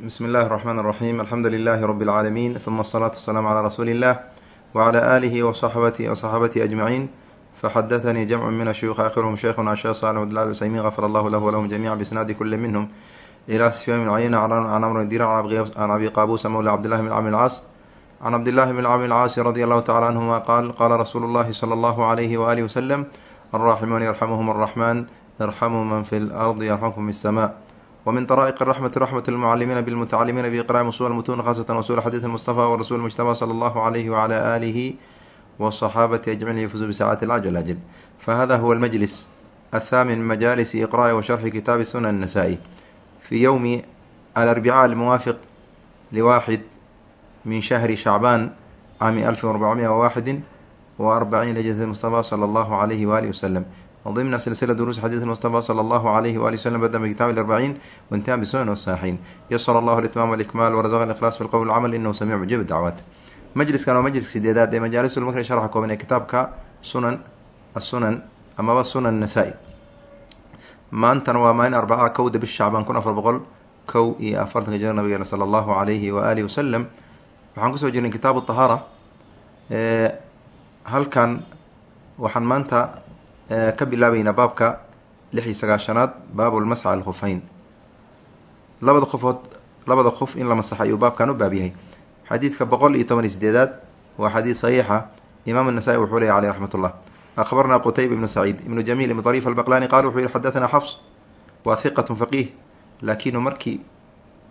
bsmi اllahi الرحmn الرaحيم alxamdu لlh رb العaalمين ثma الصلاة والسلام عlى رsuuli الlah وعlى آlih وصxaabatihi أجمعين fxadaثnii جمع min الshuyuخ akhirhm sheikhuna sheekh صالح bd ال cثymin غfr اllah lah وlhm جميعا bsnaadi kuli minhm إlى sfyan بn cayna can amr dir can abi qabusa mawla cbdالlah bn cmr الcاas can cbdالlahi bn cmr الcaasi radي allahu tacala canهuma qaal qala rasuulu اllahi slى اllah عlyh وalih وsلم الراحمون يرحمهم الرحمن يرحموا من في الأرض يرحمكم في السماء ومن طرائق الرحمة رحمة المعلمين بالمتعلمين بإقراء أصول المتون خاصة أصول حديث المصطفى ورسول المجتبى صلى الله عليه وعلى آله والصحابة أجمعين يفوزوا بساعات العجل أجل فهذا هو المجلس الثامن من مجالس إقراء وشرح كتاب سنن النسائي في يوم الأربعاء الموافق لواحد من شهر شعبان عام 1441 وأربعين لجنة المصطفى صلى الله عليه وآله وسلم ضمن سلسلة دروس حديث المصطفى صلى الله عليه وآله وسلم بدأ بكتاب الأربعين وانتهى بسنن والصحيحين يسر الله الإتمام والإكمال ورزقنا الإخلاص في القول والعمل إنه سميع مجيب الدعوات majliskan waa majliska sideedaad ee majaalisul markay sharxa kooban ee kitaabka sunan asunan amaba sunan nasaa-i maantana waa maalin arbaca kowda bish shacbaan kun afar boqol kow iyo afartanka jir nabigeena sala allahu alayhi wa alihi wasalam waxaan kusoo jirnay kitaabu tahaara halkan waxaan maanta ka bilaabayna baabka lix iyo sagaashanaad baabulmasx al khufayn labada qofood labada qof in la masaxa ayuu baabkan u baab yahay. Xadiidka boqol iyo toban iyo sideedaad waa xadiid saxiixa. Imaam anasa-i wuxuu leeyay caleyh raxmat ullah akhbarnaa qutayba ibnu saciid ibnu jamiil ibnu dariif albaqlani qaala wuxuu yihi xadatanaa xafs waa hiqatun faqiih. Laakinu markii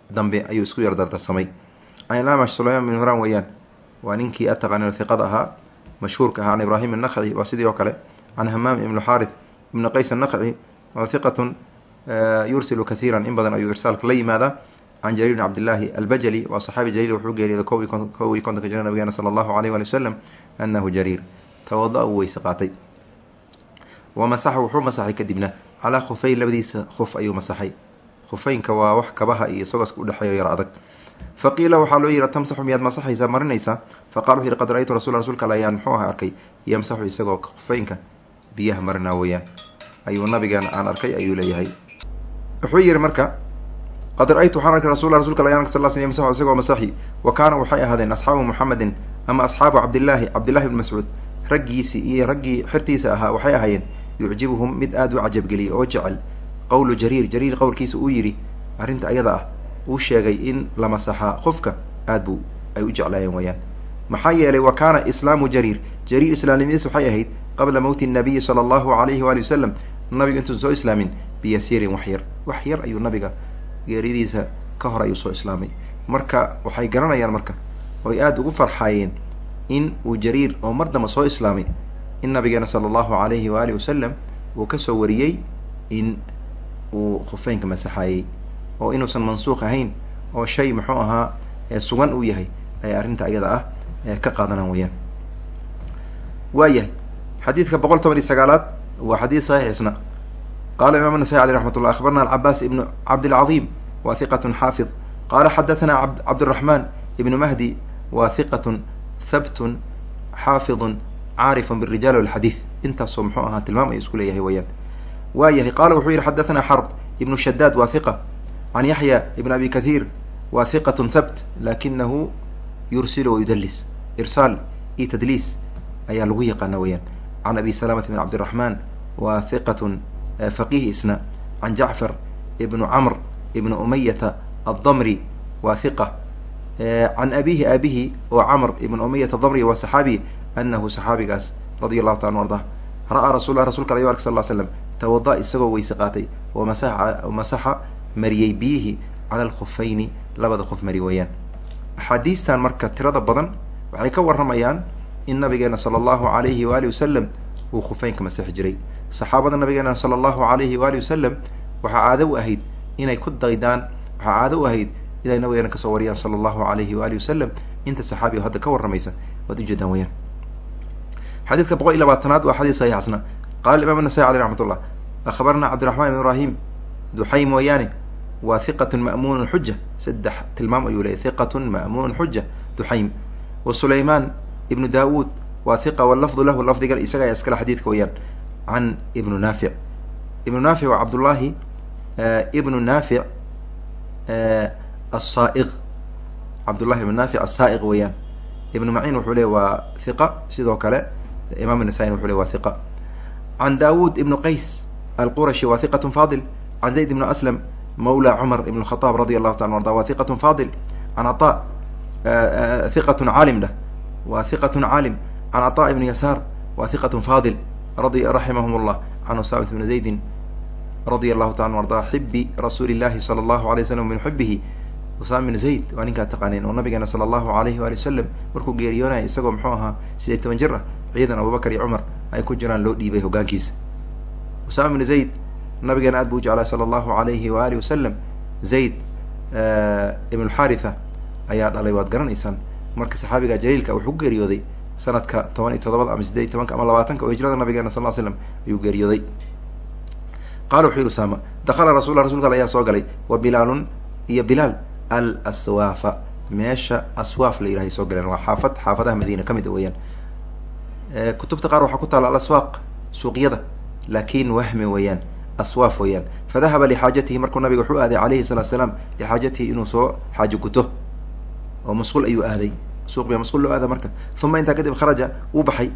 dambe ayuu isku yar dardarsamay. Canilamash sulaymaan bin huraan weyaan waa ninkii ataqaanino hiqada ahaa mashhuurka ahaa an ibraahim innakhaci waa sidii oo kale can hamaam ibnu xaarith ibnu qays الnaqci waa hiqatun yursilu kathiira in badan ayuu irsaalka la yimaadaa can jariir bn cabdillaahi albajali waa saxaabi jaliil wuxuu geeriyooday kow iyo kontonka jira nabigeena sala allahu aleyh wali wasalam anahu jariir tawada uu weyse qaatay wa masaxa wuxuu masaxay kadibna calaa khufeyn labadiisa khuf ayuu masaxay khufeynka waa wax kabaha iyo sogoska udhexeeyo yar adag fa qiila waxaa loo yihi tamsaxu miyaad masaxaysaa marinaysaa faqala wuxu yihi qad ra-ytu rasul rsulka al ayaan muxuu aha arkay yamsaxu isagoo khufeynka biyaha marinaa weeyaan. Ayuu nabigeena aan arkay ayuu leeyahay. Wuxuu yihi marka qad ra-ytu waxaan arkay rasul rasulka al sal sl yamsaxu isagoo masaxi wa kaana waxay ahaadeen asxaabu muxamedin ama asxaabu cabdillaahi cabdillahi bni mascuud. Raggiisii iyo raggii xirtiisa ahaa waxay ahaayeen yucjibuhum mid aada u cajabgeliyay oo jecel. Qowlu jariir jariir qowlkiisa uu yidhi arrinta ayada ah uu sheegay in la masaxaa qofka aad buu ay u jeclaayeen wayaan maxaa yeelay wa kaana islaamu jariir. Jariir islaamnimadiis waxay ahayd qabla mowti nabiyi sala allahu alayhi waali wasalam nabigu intuusan soo islaamin biyasiirin wax yar. Wax yar ayuu nabiga geeridiisa ka hor ayuu soo islaamay. Marka waxay garanayaan marka oy aada ugu farxaayeen in uu jariir oo mar damba soo islaamay in nabigeena sala allahu alayhi waalihi wasalam uu ka soo wariyey in uu khufeynka masaxaayey oo inuusan mansuuq ahayn oo shay muxuu ahaa sugan uu yahay ay arrinta ayada ah ka qaadanaan weyaan waayahay xadiidka boqol toban iyo sagaalaad waa xadiid saxiix isna qala imam النasai alيه raxmat ullah akhbarna alcabaas ibnu cabdilcaظim wa hiqat xaafid qala xadathana cabdالraxman ibnu mahdi wa hiqat habtun xaafidun caarif bالrijal wاlxadiid intaasoo muxuu ahaa tilmaam ay isku leeyahay weyaan waayahay qala wuxuu yihi xadathana xarb ibnu shadaad wa hiqa can yaxya ibn abi kahiir wa hiqat habt lakinahu yursilu wayudalis irsaal iyo tadliis ayaa lagu yaqaana weyaan can abi salamata bn cabdiraxman wa hiqat faqiih isna can jacfar ibnu camr ibnu umayata addamri waa hiqa can abihi aabihi oo camr ibnu umayata adamri waa saxaabi anahu saxaabigaas radia allahu taala arda ra'aa rasulah rasulka ala ark sal l slam tawada isagoo weyse qaatay masaxa mariyey biyihii cala alkhufayni labada qof mari weeyaan axaadiistan marka tirada badan waxay ka waramayaan in nabigeena sala allahu alayhi waalihi wasalam uu khufeynka masixi jiray. Saxaabada nabigeena sala allahu alayhi waalihi wasalam waxaa caado u ahayd inay ku daydaan waxaa caado u ahayd inay nabigeena ka soo wariyaan sala allahu alayhi waalihi wasalam inta saxaabiga hadda ka waramaysa waad ujeedaan weyaan xadiidka boqol iyo labaatanaad waa xadiis saxiix asna qala imam nasai aleh raxmat ullah akhbarna cabdiraxman ibn ibrahim duxaym weeyaane waa hiqatun ma'muunun xuja saddex tilmaam ayuu leeyay hiqatun ma'muunun xuja duxaym wa sulayman ibnu daawuud waa hiqa walafdu lahu lafdigan isaga ayaa iskale xadiidka weyaan can ibnu naafic. Ibnu naafic waa cabdullaahi ibnu naafic asaa'iq cabdullahi ibn naafic asaa'iq weeyaan. Ibnu maciin wuxuu leey waa hiqa sidoo kale imam nasaa-in wuxuu le waa hiqa can daawud ibnu qays alqurashi waa hiqatun faadil. Can zayd ibnu aslam mawla cumar ibn khataab radi allahu taala arda waa hiqatun faadil. Can ata hiqatun caalim dheh waa hiqatun caalim can ata ibni yasaar waa hiqatun faadil raximahum llah can usamat bni zaydin. Radia allahu taala arda xibi rasuuli llahi sala allahu alay waslam min xibihi usaama bin zayd waa ninkaa taqaaneen oo nabigeena sala allahu alayhi waali wasalam markuu geeriyoonaya isagoo muxuu ahaa sideed toban jir ah ciidan abubakar iyo cumar ay ku jiraan loo dhiibay hogaankiisa usaama bin zayd nabigeena aad buu u jeclaa sala allahu alayhi waali wasalam zayd ibnulxaritha ayaa dhalay waad garanaysaan marka saxaabiga jaliilka wuxuu geeriyooday sanadka toban iyo todobada ama sideed iyo tobanka ama labaatanka oo hijrada nabigeena sal l slam ayuu geeriyooday. Qala wuxuu yihi usama dakala rasulla rasulka ayaa soo galay. Wa bilaalun iyo bilaal al aswaafa meesha aswaaf la yirahay soo galeen waa xaafad xaafadaha madiina ka mid a weeyaan. Kutubta qaar waxaa ku taala alaswaaq suuqyada laakin wahmi weeyaan aswaaf weeyaan. Fadahaba lixaajatihi markuu nabiga wuxuu aaday alayhi salatu salaam lixaajatihi inuu soo xaajo guto oo masquul ayuu aaday. Suuq bia masquul loo aada marka. Uma intaa kadib kharaja wuu baxay.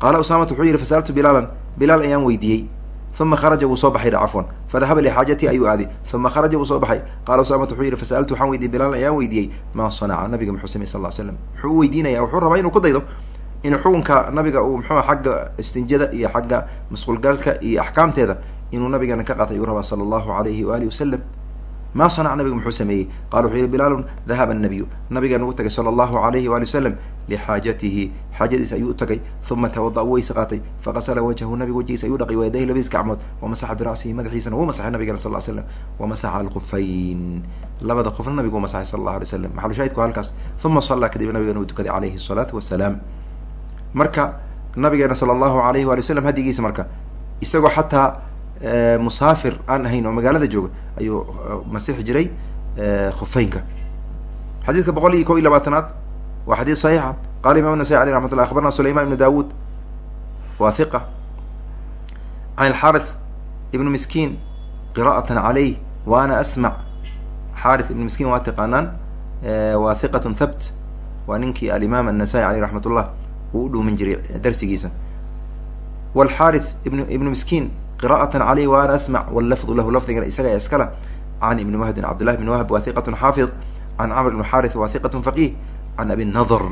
Qaala usaamatu wuxuu yihi fasa'altu bilaalan. Bilaal ayaan weydiiyey. Uma kharaja wuu soo baxay cafwan fadahaba lixaajatihi ayuu aaday. Uma kharaja wuu soo baxay. Qala usaamatu wuxuu yihi fasa'altu waxaan weydiiyey bilaalan ayaan weydiiyey. Maa sanaca nabiga muxuu samey sal l slam muxuu u weydiinaya wuxuu rabaa inuu ku daydo inuu xukunka nabiga uu muxuu xagga istinjada iyo xagga masquulgalka iyo axkaamteeda inuu nabigeena ka qaatay uu rabaa sala allahu alayhi waalihi wasalam ma sanac nabiga muxuu sameeyey? Qala wuxuu yihi bilaalun dahaba nabiyu nabigeena ugu tagay sala allahu alayhi waali wasalam lixaajatihi xaajadiisa ayuu u tagay uma tawada u weyse qaatay. Faqasala wajhahu nabiga wajigiisa ayuu dhaqay waadayhi labadiis gacmood wamasaxa bira'sihi madaxiisana wuu masaxay nabigena sal slam wamasaxa alkufayn labada qofna nabigu masaxay sal allahu alay slam maxalu shahidku halkaas? Uma sallaa kadib nabigena uu tukaday alayhi salaatu wasalaam marka nabigeena sala allahu alayhi waali wasalam hadigiisa marka isagoo xataa musaafir aan ahayn oo magaalada jooga ayuu masixi jiray khufeynka. Xadiidka boqol iyo kow iyo labaatanaad waa xadiis saxiixa qala imam nasai aleh raxmat llah akhbarna sulayman ibn dawud wa can alxarith ibnu miskiin qira'atan caleyh wa ana asmac xarith ibnu miskiin waa taqaanaan waa hiqatun thabt. Waa ninkii alimaam annasai aleyh raxmat uu u dhuumin jiray darsigiisa. Walxarith ibn ibnu miskiin qira'atan caleyh wa ana asmac wallafdu lahu lafdigana isaga iskala. Can ibni wahbin cabdillahi bn wahb wa hiqatun xaafid. Can camr ibn xarith wa hiqatun faqih can abi nadr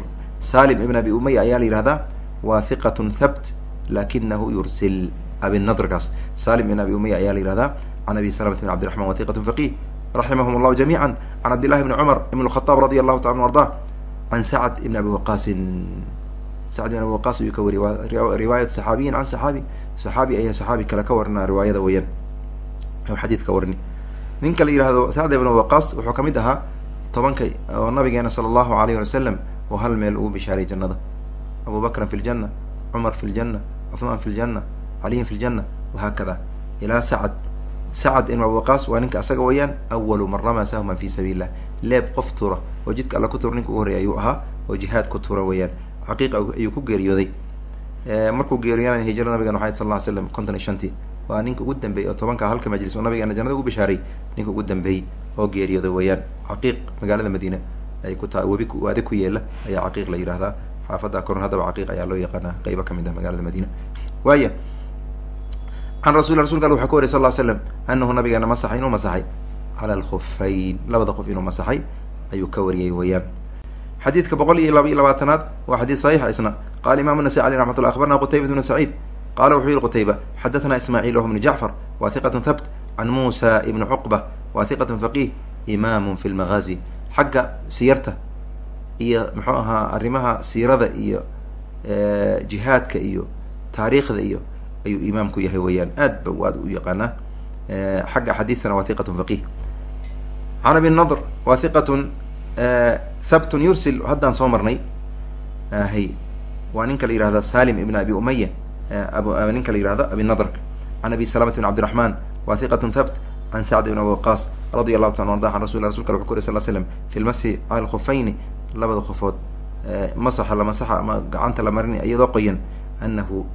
salim ibn abi umaya ayaa la yihahdaa wa hiqatun thabt lakinahu yursil. Abinadrkaas salim ibn abi umaya ayaa la yihahdaa can abi salamata bn cabdiraxman wa faqih raximahum allahu jamiica can cabdillahi bni cumar ibn khataab radi allahu taala an arda can sacd ibn abi waqaasin sacd ibn abi waqaas ayuu ka wariyay waa riwaayat saxaabiyin can saxaabi saxaabi ayaa saxaabi kale ka warina riwaayada weeyaan. Xadiidka warni ninka la yihahdo sacd ibn waqaas wuxuu ka mid ahaa tobanka oo nabigeena sala allahu alayh wasalam oo hal meel ugu bishaaray jannada. Abu fi ljanna cumar fi ljanna cuthmaan fi ljanna caliyin fi ljanna wahaakada ilaa sacad sacad ibn abi waqaas waa ninka asaga weeyaan awalu man ramaa sahman fi sabiil illah leeb qof tura oo jidka alla ku tura ninka ugu horreya ayuu ahaa oo jihaad ku tura weeyaan xaqiiqa ayuu ku geeriyooday. Markuu geeriyoonay hijrada nabigan waxay sal ll ly slam konton iyo shantii. Waa ninka ugu dambeeyey oo tobanka halka majlis oo nabigeena jannada ugu bishaaray ninka ugu dambeeyey oo geeriyooday weeyaan. Caqiiq magaalada madiina ay ku taa webi waadi ku yeela ayaa caqiiq la yihahdaa xaafadda koron haddaba caqiiq ayaa loo yaqaanaa qeybo ka mid ah magaalada madiina. Waaya can rasul rasulka al waxa ka sal ll slam anahu nabigeena masaxay inuu masaxay. Cala alkhufayn labada qof inuu masaxay ayuu ka wariyey weeyaan xadiidka boqol iyo laba iyo labaatanaad waa xadiid saxiixa isna. Qala imam nasai aleh raxmat akhbarna qutaybat bnu saciid. Qala wuxuu yihi qutayba xadathna ismaaciil wahu bnu jacfar wa hiqat thabt can musa ibni cuqba wa hiqat faqih imaamu fi lmagaazi xagga siyarta iyo muxuu ahaa arrimaha siirada iyo jihaadka iyo taariikhda iyo ayuu imaamku yahay weeyaan. Aad ba aad u yaqaanaa. Xagga axaadiistana waa hiqatun faqih can abi nadr wa hiqatun thabtun yursil haddaan soo marnay hay waa ninka la yihahda salim ibn abi umaya ninka la yihahdo abi nadrka can abi salamata bn cabdiraxman wa hiqatun thabt can sacd ibn abi waqaas radi allahu taala arda an rasul rasulka wuxu ku sal slam fi lmasi alkhufayni labada qofood masaxa la masaxa ama gacanta la marinay iyadoo qoyan anahu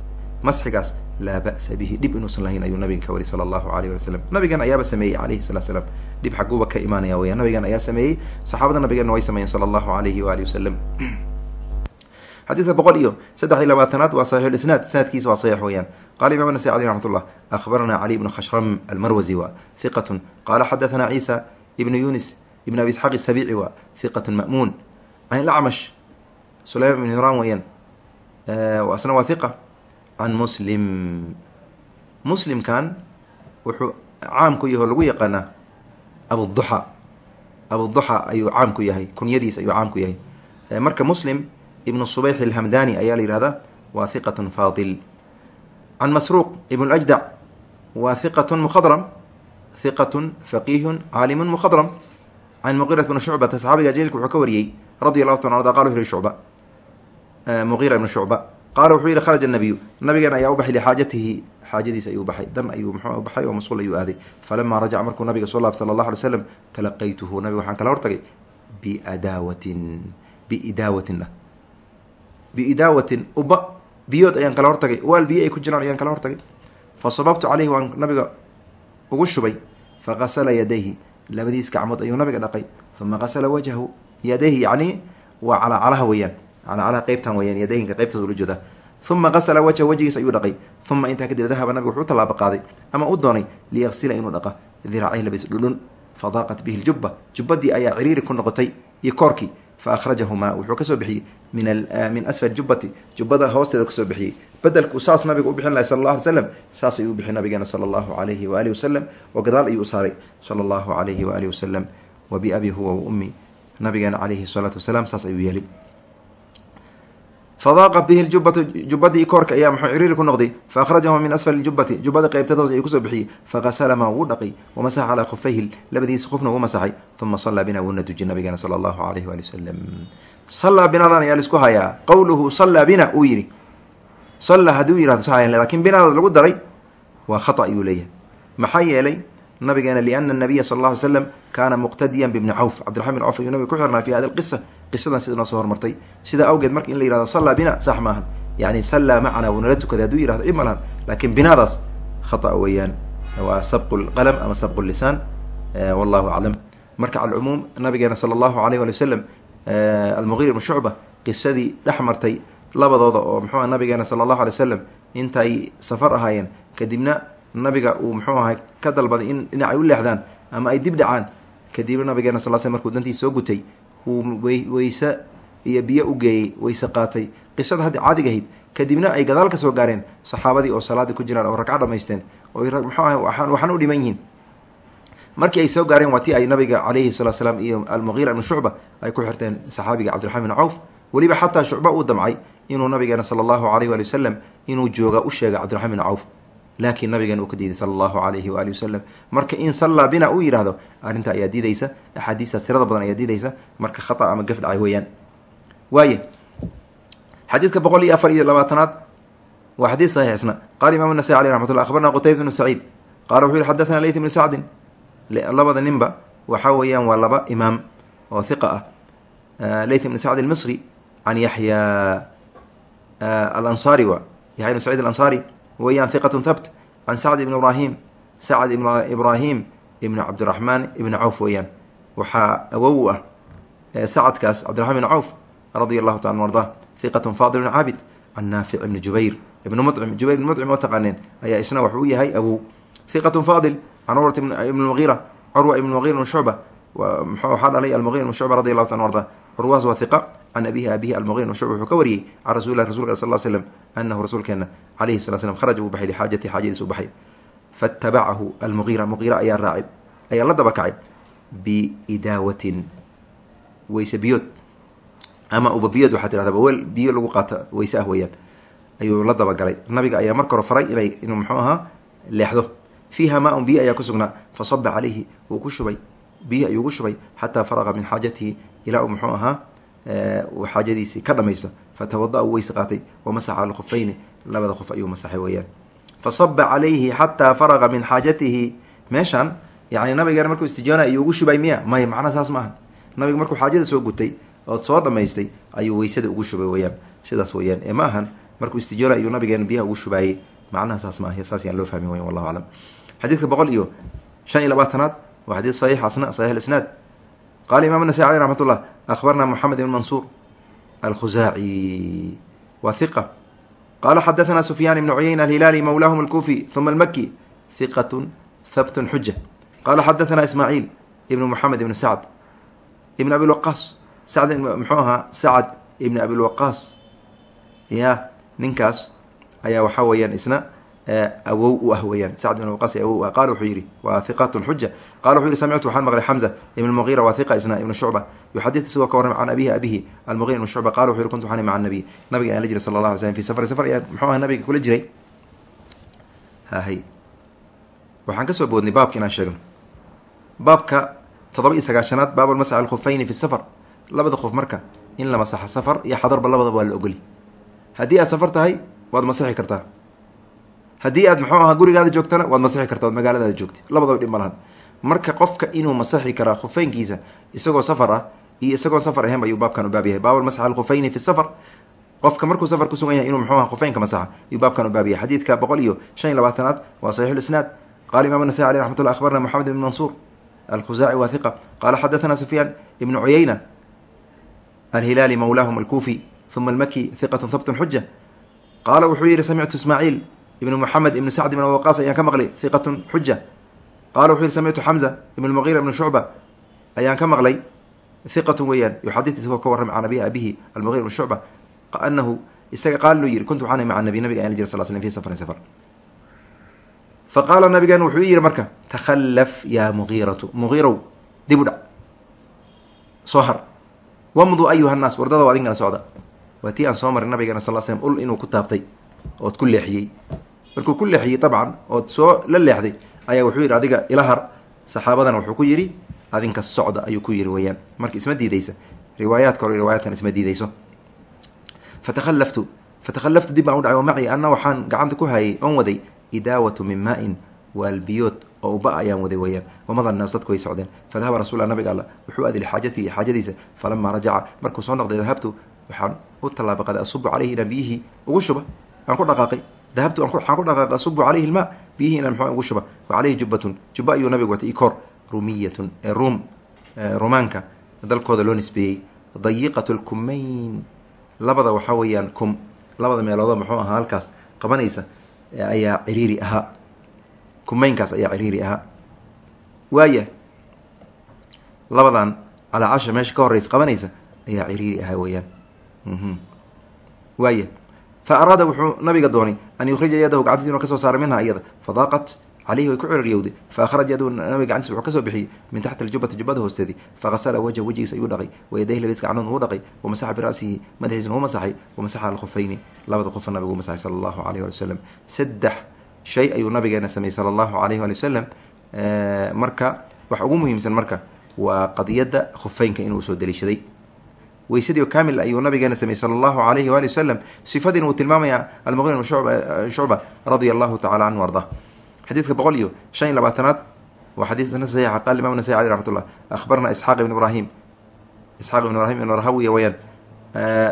masxigaas laa ba'sa bihi dhib inuusan lahayn ayuu nabiga ka wari sala allahu alayh wali nabigan ayaaba sameeyey alayhi salatu slam dhib xaguuba ka imaanaya weya nabigan ayaa sameeyey. Saxaabada nabigeenna way sameeyeen sala allahu alayhi waalihi wasalam xadiidka boqol iyo saddex iyo labaatanaad waa saxiix lisnaad sanadkiisa waa saxiix weeyaan. Qala imam nasai aleyh raxmat akhbarana cali ibnu khashram almarwazi wa hiqatun qala xadathana ciisa ibnu yunis ibn abi isxaaq isabici wa hiqatun ma'muun. Can ilacmash sulayman ibn hiran weeyaan asna waa hiqa can muslim. Muslimkan wuxuu caam ku yahay oo lagu yaqaanaa abuduxa abuduxa ayuu caam ku yahay kunyadiis ayuu caam ku yahay. Marka muslim ibnu subayx alhamdani ayaa la yihahdaa waa hiqatun faadil can masruuq ibn ljdac waa hiqatun mukhadram. Hiqatun faqihun caalimun mukhadram. Can muqirat bni shucbata saxaabiga jaliilka wuxuu ka wariyey radi allahu ta arda qala wuxu yihi shucba muqira ibnu shucba qaala wuxuu yihi kharaja nabiyu nabigeena ayaa u baxay lixaajatihi xaajadiisa ayuu baxay dan ayuu mxuu baxay oo masquul ayuu aaday falamaa rajaca markuu nabiga soo laab sala allah alay slam talaqaytuhu nabiga waxaan kala hortagay biadaawatin biidaawatin ah biidaawatin uba biyood ayaan kala hortagay waal biyo ay ku jiraan ayaan kala hortagay fa sababtu caleyhi waan nabiga ugu shubay faqasala yadayhi labadiis gacmood ayuu nabiga dhaqay uma qasala wajhahu yadayhi yacni waa calacalaha weeyaan calacalaha qeybtan weyaan yadayhinka qeybtaas ula uma qasala wajha wajigiis ayuu dhaqay. Uma intaa kadib dahaba nabiga wuxuu tallaabo qaaday. Ama u doonay liyaksila inuu dhaqa. Diracayh labis dhudhun fadaaqat bihi ljubba jubbadii ayaa ciriiri ku noqotay iyo koorkii. Fa akhrajahumaa wuxuu ka soo bixiyey min asfal jubbati. Jubbada hoosteeda ka soo bixiyey. Bedelku saas nabiga u bixin lahay sala allah alay slam saas ayuu u nabigeena sala allahu alayhi waalihi wasalam oo gadaal ayuu u saaray sala allahu alayhi waalihi wasalam wa biabi huwa wa ummi nabigeena calayhi salaatu wasalaam saas ayuu yeelay fadaaqa bihi ljubatu jubbadii koorka ayaa muxuu ciriiri ku noqday fa akhrajahu min asfali ljubati jubbada qeybtada hoos ayuu ku soo bixiyey faqasalama wuu dhaqay wamasaxa calaa khufayhi labadiisa qofna wuu masaxay uma sallaa bina wuuna duji nabigeena sala allahu alayhi waali wasalam sallaa binadan ayaa la isku hayaa qowluhu sallaa bina uu yidhi salla hadduu yihahdo sahayan laakiin binaadaas lagu daray waa khata ayuu leeyahay maxaa yeelay nabigeena liana nabiya sal alla ly slam kaana muqtadiyan bibni cawf cabdiraxman bin cawf ayuu nabiga ku xirnaa fi hadi lqisa qisadan sida soo hormartay. Sidaa awgeed marka in la yihahdo sallaa bina sax maahan yani sallaa macana wuu nala tukaday haduu yihahdo ima lahan. Lakin binaadaas khata weeyaan. Waa sabqu lqalam ama sabqu lisaan. Wallahu aclam. Marka calcumuum nabigeena sala allahu alayh wali wasalam almuqir ibnu shucba qisadii dhex martay labadooda oo muxuu nabigeena sala allahu alay wasalam intaay safar ahaayeen. Kadibna nabiga uu muxuu ahay ka dalbaday in dhinac ay u leexdaan ama ay dib dhacaan. Kadibna nabigeena sal sl markuu dantiisa soo gutay uu weyse iyo biyo u geeyey weyse qaatay. Qisada haddii caadiga ahayd kadibna ay gadaal ka soo gaareen saxaabadii oo salaadii ku jiraan oo ragca dhamaysteen muxuu ahay waxaan u dhiman yihiin. Markii ay soo gaareen waa tii ay nabiga calayhi salatu slaam iyo almuqiira ibnu shucba ay ku xirteen saxaabiga cabdiraxman bin cawf. Weliba xataa shucba uu damcay inuu nabigeena sala allahu alayh waali wasalam inuu jooga u sheega cabdiraxman bin cawf laakiin nabigeena uu ka diiday sala allahu alayhi waali wasalam marka in sallaa bina uu yidhahdo arrinta ayaa diidaysa axaadiistaas tirada badan ayaa diidaysa marka khata ama gaf dhacay weeyaan. Waaya xadiidka boqol iyo afar iyo labaatanaad waa xadiis saxiixisna qala imam nasai aleyh raxmat llah akhbarna qutayba bnu saciid. Qala wuxuu yihi xadathana leyt bnu sacdin. Labada ninba waxa weeyaan waa laba imaam oo hiqa ah. Leyt bn sacd almisri can yaxya alansaari wa yaxya ibn sacid alansaari weeyaan hiqatun thabt can sacd ibn ibrahim sacd ibrahim ibn cabdiraxmaan ibn cawf weeyaan waxaa awow u ah sacadkaas cabdiraxman ibn cawf radia allahu taala arda hiqatun fadil ibn caabid can naafic ibni jubayr ibn mucim jubayr ibn mucim oo taqaaneen ayaa isna waxuu yahay awow hiqatun fadil can curwat ibn mugiira curwa ibn mugiira ibn shucba waxaa dhalay almuqir ibn shucba radi allahu taala arda curwaas waa hiqa can abihi abihi almuqir ibn shucba wuxuu ka wariyey can rasulilah rasulka sal anahu rasuulkeena calayhi sala slam kharaja uu baxay lixaajati xaajadiis u baxay. Faatabacahu almuqiira muqiira ayaa raacay ayaa la daba kacay biidaawatin weyse biyood. Ama ubabiyood waxaa tirahdaa weel biyo lagu qaata weyse ah weeyaan. Ayuu la dabagalay nabiga ayaa marka hore faray inay inuu muxuu ahaa leexdo. Fiiha maa biyo ayaa ku sugnaa. Fasaba calayhi wuu ku shubay. Biyo ayuu gu shubay xataa faraqa min xaajatihi ilaa uu muxuu ahaa uu xaajadiisii ka dhamaysto fatawada weyse qaatay wamasaxa cala khufayni labada qof ayuu masaxay weeyaan. Fasaba calayhi xataa faraqa min xaajatihi. Meeshaan yani nabigeena markuu istijoona ayuu ugu shubay miya? Maya macnaha saas ma aha nabiga markuu xaajada soo gutay ood soo dhamaystay ayuu weysada ugu shubay weyaan sidaas weyaan ee ma ahan markuu istijoola ayuu nabigeena biyaha ugu shubaayey macnaha saas ma saas yaan loo fahmi weyn wallahu aclam. Xadiidka boqol iyo shan iyo labaatanaad waa xadiid saxiix saxiix isnaad qala imam nasai aleh raxmat ullah akhbarna moxamed ibn mansuur alkhuzaaci wa hiqa qala xadathana sufyaan ibn cuyayna alhilaali mawlaahum alkufi huma almaki hiqatun habtun xuja qala xadathana ismaaciil ibn moxamed ibn sacd ibn abi lwaqaas sacd muxuu ahaa sacd ibn abilwaqaas ya ninkaas ayaa waxaa weeyaan isna awow u ah weyaan sacd ibn waqaas awow ah. Qala wuxuu yihi waa xuja qala wuxuu yihi samictu waxaan maqlay xamza ibn mugira waa isna ibn shucba yuxadid isagoo ka warramay can abihi abihi almugira ibn shucba qala wuxu yihi kuntu waxaan maca nabiy. Nabiga ayaan la jiray sala allah alay slam fi safari safar ayaan muxuu aha nabiga kula jiray. Hahay waxaan ka soo boodnay baabka inaan sheegno. Baabka toddoba iyo sagaashanaad baab almasx alkhufayni fi safar. Labada qof marka in la masaxa safar iyo xadarba labadaba waa la ogoli. Haddii aad safar tahay waad masixi kartaa haddii aad muxuu ahaa gurigaada joogtana waad masixi kartaa waad magaaladaada joogta labadaba dhib malahan marka qofka inuu masaxi karaa khufeynkiisa isagoo safar ah iyo isagoon safar ahayn ayuu baabkan u baab yahay. Baab almasx alkhufayni fi safar. Qofka markuu safar kusugan yahay inuu muxuu aha khufeynka masaxa ayuu baabkan u baab yahay. Xadiidka boqol iyo shan iyo labaatanaad waa saxiixu lisnaad qala imam nasai aleh raxmat akhbarna moxamed ibn mansuur alkhuzaaci wa hiqa qala xadathana sufyaan ibnu cuyayna alhilaali mawlaahum alkufi uma almaki hiqatu habtun xuja qaala wuxuu yihi samictu ismaaciil ibn moxamed ibn sacd ibn waqaas ayaan ka maqlay hiqatun xuja qala wuxuu yihi samictu xamza ibn mugira ibn shucba ayaan ka maqlay hiqatun weeyaan yuxadid isagoo ka warramay can abihi abihi almugira ibn shucba anahu isaga qaal luu yihi kuntu waxaan maca nabi nabiga ayan jira sal slm fi safarin safar fa qaala nabigan wuxuu yihi marka takhallaf yaa mugiiratu mugiirow dib u dhac. Soo har. Wamdu ayuha nnaas wardada waa adinkana socda. Waa tii aan soo maray nabigana sal slm ul inuu ku taabtay ood ku leexiyey markuu ku leexiyey dabcan ood soo la leexday ayaa wuxuu yidhi adiga ila har. Saxaabadana wuxuu ku yidhi adinka socda ayuu ku yidhi weyaan marka isma diideysa riwaayaadka hore riwaayaadkan isma diideyso fatakhallaftu fatakhallaftu dib baan u dhacay wa maci anna waxaan gacanta ku hayay oon waday idaawatu min maa-in waalbiyood oo uba ayaan waday weyaan wamada naas dadku way socdeen. Fadahaba rasulla nabiga alla wuxuu adi lixaajatii xaajadiisa falamaa rajaca. Markuu soo noqday dahabtu waxaan u tallaaba qaday asubu caleyhi inaan biyihii ugu shuba aan ku dhaqaaqay dahabtu waxaan ku dhaqaaqay asubu caleyhi ilmaa biyihii inaan muxuu ugu shuba. Wa caleyhi jubbatun. Jubba ayuu nabigu watay ikoor rumiyatun ee ruum rumaanka dalkooda loo nisbeeyey. Dayiqatu lkumayn labada waxaa weeyaan kum. Labada meeloodo muxuu ahaa halkaas. Qabanaysa ayaa ciriiri ahaa. Kumaynkaas ayaa ciriiri ahaa. Waaya labadan calaacasha meesha ka horeysa qabanaysa ayaa ciriiri ahaa weeyaan. Waaya fa araada wuxuu nabiga doonay an yukhrija yadahu gacantiis inuu ka soo saaray minha iyada fadaaqat caleyhi way ku ciriryowday fa akhraja yadahu nabiga gacantiis wuxuu ka soo bixiyey min taxti aljubati jubbada hoosteedii faghasala wajha wejigiisa ayuu dhaqay wayadayhi labadiis gacnood uu dhaqay wamasaxa bira'sihi madaxiisna uu masaxay wamasaxa alkhufayni labada qofa nabigu masaxay sala allahu alayh wali wasalam saddex shay ayuu nabigeena sameeyey sala allahu alayh wali wasalam marka waxa ugu muhiimsan marka waa qadiyadda khufeynka inuu u soo daliishaday weysadii oo kaamil ayuu nabigeena sameeyey sala allahu alayhi waali wasalam sifadiina uu tilmaamaya almuqir bn shucba radia allahu tacala canhu arda. Xadiidka boqol iyo shan iyo labaatanaad waa xadiis saxiixa qaal imam nasai aleh raxmat ullah isxaaq ibn ibrahim isxaaq ibn ibrahim ibn rahawiya weyaan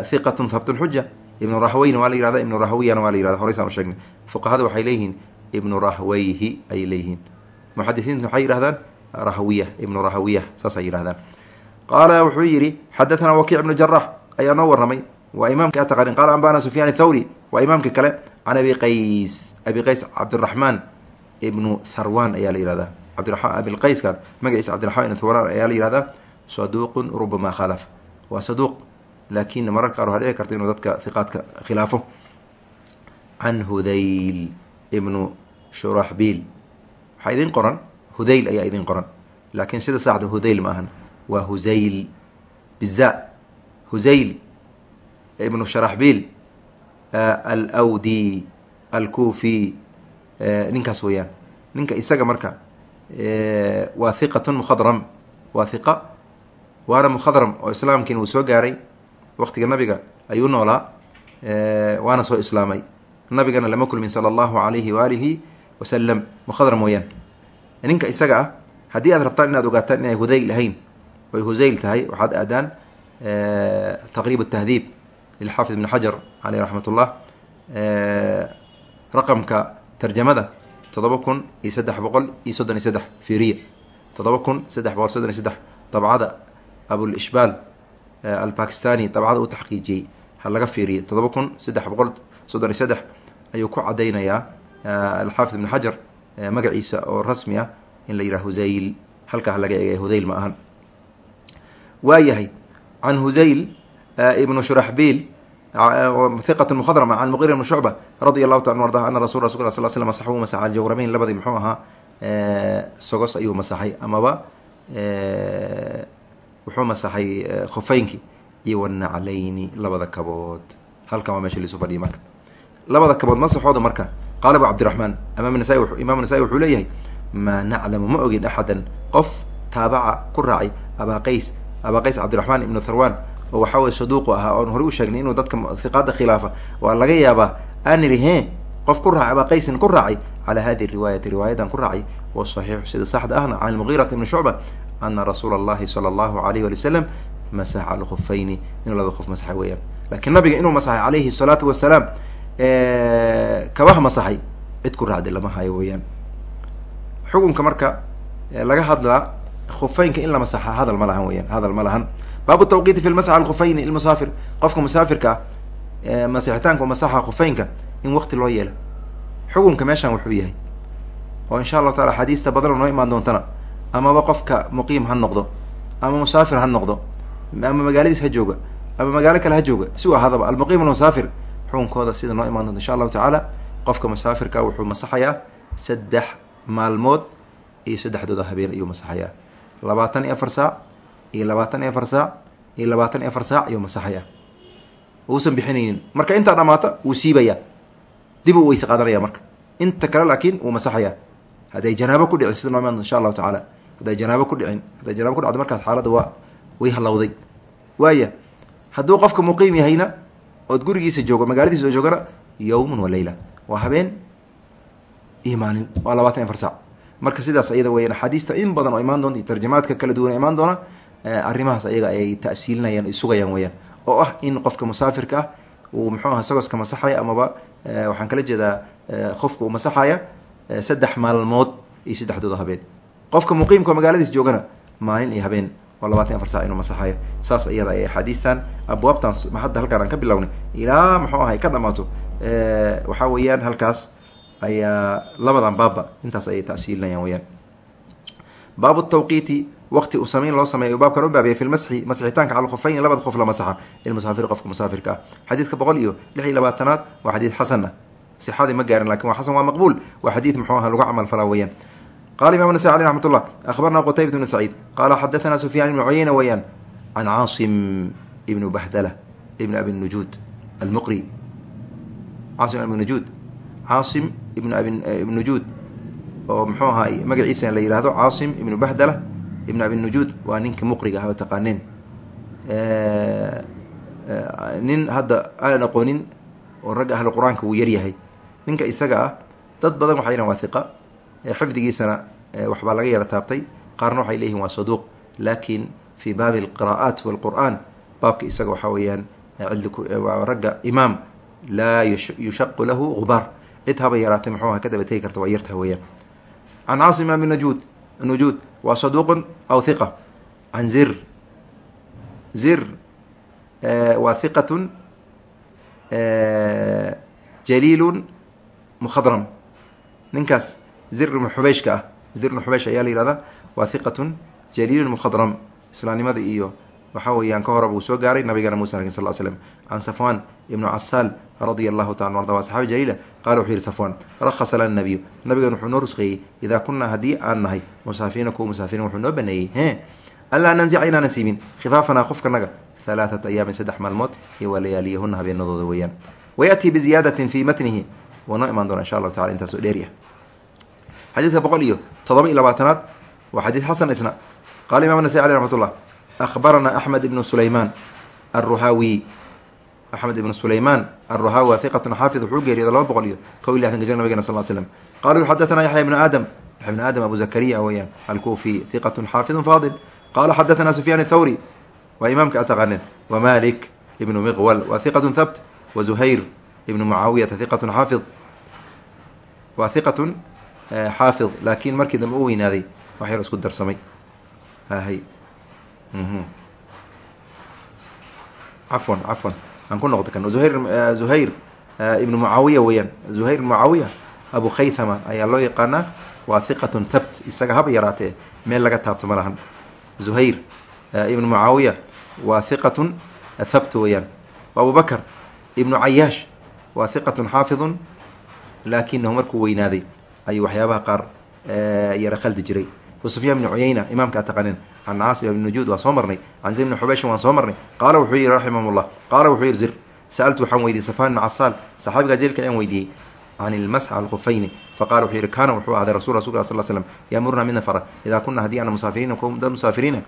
hiqatun habtun xuja ibnu rahweyna waa la yihahda ibnu rahwiyana waa la yihahda horeysaan u sheegnay. Fuqahada waxay leeyihiin ibnu rahweyhi ayay leeyihiin. Muxadisiinta waxay yihahdaan rahwiya ibnu rahawiya saasay yihahdaan qaala wuxuu yidhi xadathana wakiic ibnu jarax ayaa noo warramay. Waa imaamka ataqanin qaala ambana sufyaan athawri waa imaamka kale. Can abi qays abi qays cabdiraxmaan ibnu tharwan ayaa la yihahdaa abilqayskan magaciisa cabdiraxmaan ibnu tharwan ayaa la yihahdaa saduuqun rubama khalaf. Waa saduuq laakin mararka qaar waxaa dhici karta inuu dadka hiqaadka khilaafo. Can hudayl ibnu shuraxbiil waxaa idin qoran hudayl ayaa idin qoran laakiin sida saacda hudayl ma ahan waa huzayl biza huzayl ibnu sharaxbiil alwdi alkufi ninkaas weeyaan. Ninka isaga marka waa hiqatun mukhadram waa hiqa waana mukhadram oo islaamkiina uu soo gaaray. Waqtiga nabiga ayuu noolaa waana soo islaamay. Nabigana lama kulmin sala allahu alayhi waalihi wasalam mukhadram weeyaan. Ninka isaga ah haddii aad rabtaan inaad ogaataan inay hudayl ahayn oy husayl tahay. Waxaad aadaan taqriib tahdiib lilxaafid ibn xajar caleyh raxmat ullah raqamka tarjamada toddoba kun iyo saddex boqol iyo soddon iyo saddex firiya toddoba kun saddex boqol soddon iyo saddex. Dabcada abulishbaal albakistani dabcada u taxqiijiyey ha laga fiiriya toddoba kun saddex boqol soddon iyo saddex ayuu ku cadaynayaa alxaafid ibn xajar magaciisa oo rasmi ah in la yidhaha husayl halkaa ha laga eegay hudayl ma ahan waayahay can husayl ibnu shuraxbiil hiqat mukhadrama can muqira ibn shucba radi allahu ta arda ana rasul sal sl masax uu masaxa aljawrameyn labadii muxuu ahaa sogos ayuu masaxay amaba wuxuu masaxay khufeynkii iyo wanaclayni labada kabood. Halkan waa meesha liisu fadhiya marka. Labada kabood masaxooda marka qaala abu cabdiraxmaan imaam nasa imaam nasaa-i wuxuu leeyahay maa naclamu ma ogin axadan qof taabaca ku raacay abaa qays abaa qays cabdiraxmaan ibnu tharwan oo waxaa weye saduuqu ahaa oon horey u sheegnay inuu dadka hiqaada khilaafa waa laga yaabaa aan niri he qof ku raacay abaa qaysin ku raacay? Calaa hadihi riwaayati riwaayadan ku raacay wa saxiixu sida saxda ahna can lmugiirati ibni shucba ana rasuula allahi sala allahu alayh wali wasalam masaxa alkhufayni inuu laba qof masaxay weeyaan. Laakiin nabiga inuu masaxay calayhi salaatu wasalaam kabaha masaxay cid ku raacday lama hayo weeyaan. Xukunka marka laga hadlaa khufeynka in la masaxa hadal ma lahan weyaan hadal ma lahan. Baabu tawqiiti fi lmasx alkhufayni ilmusaafir qofka musaafirka ah masixitaanka masaxa khufeynka in waqti loo yeelo. Xukunka meeshan wuxuu yahay. Oo insha allahu taala xadiista badan noo imaan doontana amaba qofka muqiim ha noqdo ama musaafir ha noqdo ama magaaladiis ha jooga ama magaalo kale ha jooga si u ahadaba almuqiim almusaafir xukunkooda sida noo imaan doonta insha allahu tacaala qofka musaafirka wuxuu masaxayaa saddex maalmood iyo saddexdooda habeen ayuu masaxayaa labaatan iyo afar saac iyo labaatan iyo afar saac iyo labaatan iyo afar saac ayuu masaxayaa uusan bixinaynin. Marka intaa dhamaata wuu siibayaa dib weyse qaadanaya marka. Inta kale laakiin wuu masaxayaa hadday janaabo ku dhicin sida noo imaan insha allahu tacaala. Hadday janaabo ku dhicin hadday janaabo ku dhacdo markaas xaaladda waa way halowday waaya hadduu qofka muqiim yahayna ood gurigiisa joogo magaaladiisa oo joogana yowmun wa leyla waa habeen iyo maalin waa labaatan iyo afar saac marka sidaas ayada weyaan axaadiista in badan oo imaan doonta iyo tarjamaadka kala duwan imaan doona arrimahaas ayaga ay ta'siilinayaan ay sugayaan weyaan oo ah in qofka musaafirka ah uu muxuu aha sagoska masaxaya amaba waxaan kala jeedaa qofka uu masaxaya saddex maalmood iyo saddexdooda habeen. Qofka muqiimka magaaladiis joogana maalin iyo habeen oo labaatan afar sac inuu masaxayo saas iyada ay axaadiistan abwaabtan hadda halkaan aan ka bilownay. Ilaa muxuu ahay ka dhamaato waxaa weeyaan halkaas ayaa labadan baabba intaas ayay tasiilinayaan weyaan baabu tawqiiti waqti uu sameyn loo sameeya baabkan u baabiyay fi lmasxi masxitaanka cala khufeyn labada qof la masaxa ilmusaafir qofka musaafirka ah. Xadiidka boqol iyo lix iyo labaatanaad waa xadiid xasan ah. Ma gaarin laakiin waa xasan waa maqbuul. Waa xadiid muxuu aha lagu camal falaa weyaan qala imam nasai aleh raxmat akhbarna qutaybat bnu saciid qaala xadathana sufyaan ibnu cuyeyna weyaan can caasim ibnu bahdala ibn abi nujuud almuqri. Caasim ibn nujuud caasim ibn abi ibn nujuud oo muxuu ahaay magaciisa la yihahdo caasim ibnu bahdala ibn abi nujuud waa ninka muqriga ah oo taqaaneen nin hadda aanan aqoonin oo ragga ahlu qur'aanka wuu yaryahay ninka isaga ah dad badan waxay yihahan waa hiqa xifdigiisana waxbaa laga yara taabtay. Qaarna waxay leeyihiin waa saduuq. Laakiin fi baabi alqira'aat walqur'aan baabka isaga waxaa weeyaan ragga imaam. Laa yushaqu lahu gubaar cid haba yaraatay muxuu aha ka daba tegi karta waa yartaha weeyaan can caasim abi najuud nujuud waa saduuqun aw hiqa can zir zir waa hiqatun jaliilun mukhadram ninkaas zir ibnu xubeyshka ah zir ibnu xubeysh ayaa la yihahdaa waa hiqatun jaliilun mukhadram islaamnimada iyo waxaa weeyaan ka horaba uu soo gaaray nabigana musa alkin sal slm can safwan ibnu casaal radia allahu taala arda waa saxaabi jaliila qala wuxuu yihi safwan rakhasa lana nabiyu nabigan wuxuu noo rusqeeyey idaa kunaa haddii aan nahay musaafiina kuwa musaafiriin wuxuu noo baneeyey. He anlaa nanzica inaanan siibin khifaafanaa qofkanaga halaatat ayaamin saddex maalmood iyo waa layaaliyahuna habeenadooda weeyaan. Wayatii biziyaadatin fii matnihi wuu noo imaan doona insha allahu tacala intaasoo dheeri ah xadiidka boqol iyo todoba iyo labaatanaad waa xadiid xasan isna. Qala imam nasai aleh raxmat akhbarana axmed ibnu sulaymaan alruhaawi axmed ibnu sulaymaan alruhaawi waa hiqatun xaafid wuxuu geeriyooda laba boqol iyo kow iyo lixdan ka jir nabigena sal slam qala xadathana yaxya ibnu aadam yaxya ibnu aadam abu zakariya weeyaan alkufi hiqatun xaafidun faadil qala xadathana sufyaan athawri waa imaamka ataqaaneen wamalik ibnu miqwal waa hiqatun thabt wazuhayr ibnu mucaawiyata hiqatun xaafid waa hiqatun xaafid laakiin markii dambe u weynaaday wax yar isku darsamay hahay cafwan cafwan aan ku noqda kan. Zuhayr zuhayr ibnu mucaawiya weeyaan. Zuhayr mucaawiya abu khaythama ayaa loo yaqaanaa waa hiqatun thabt. Isaga haba yaraatee meel laga taabto ma lahan. Zuhayr ibnu mucaawiya waa hiqatun thabt weeyaan. Abu bakr ibnu cayaash waa hiqatun xaafidun laakinahu markuu weynaaday ayuu waxyaabaha qaar yara khaldi jiray sufyaan bn cuyayna imaamka ataqanin. Can caasim bn nujuud waa soo marnay. Can zayd bn xubayshin waan soo wuxuu yihi raximah llah qaala wuxuu yihi zir. Sa'altu waxaan weydiiyey safaan bn casaal saxaabiga jeelka ayaan weydiiyey. Can ilmasx alkhufayni faqala wuxuu yihi kaana wuxuu ahday rasul rasulka sal slam yaamuruna midna fara idaa kuna haddii ana musaafiriina dad musaafiriina.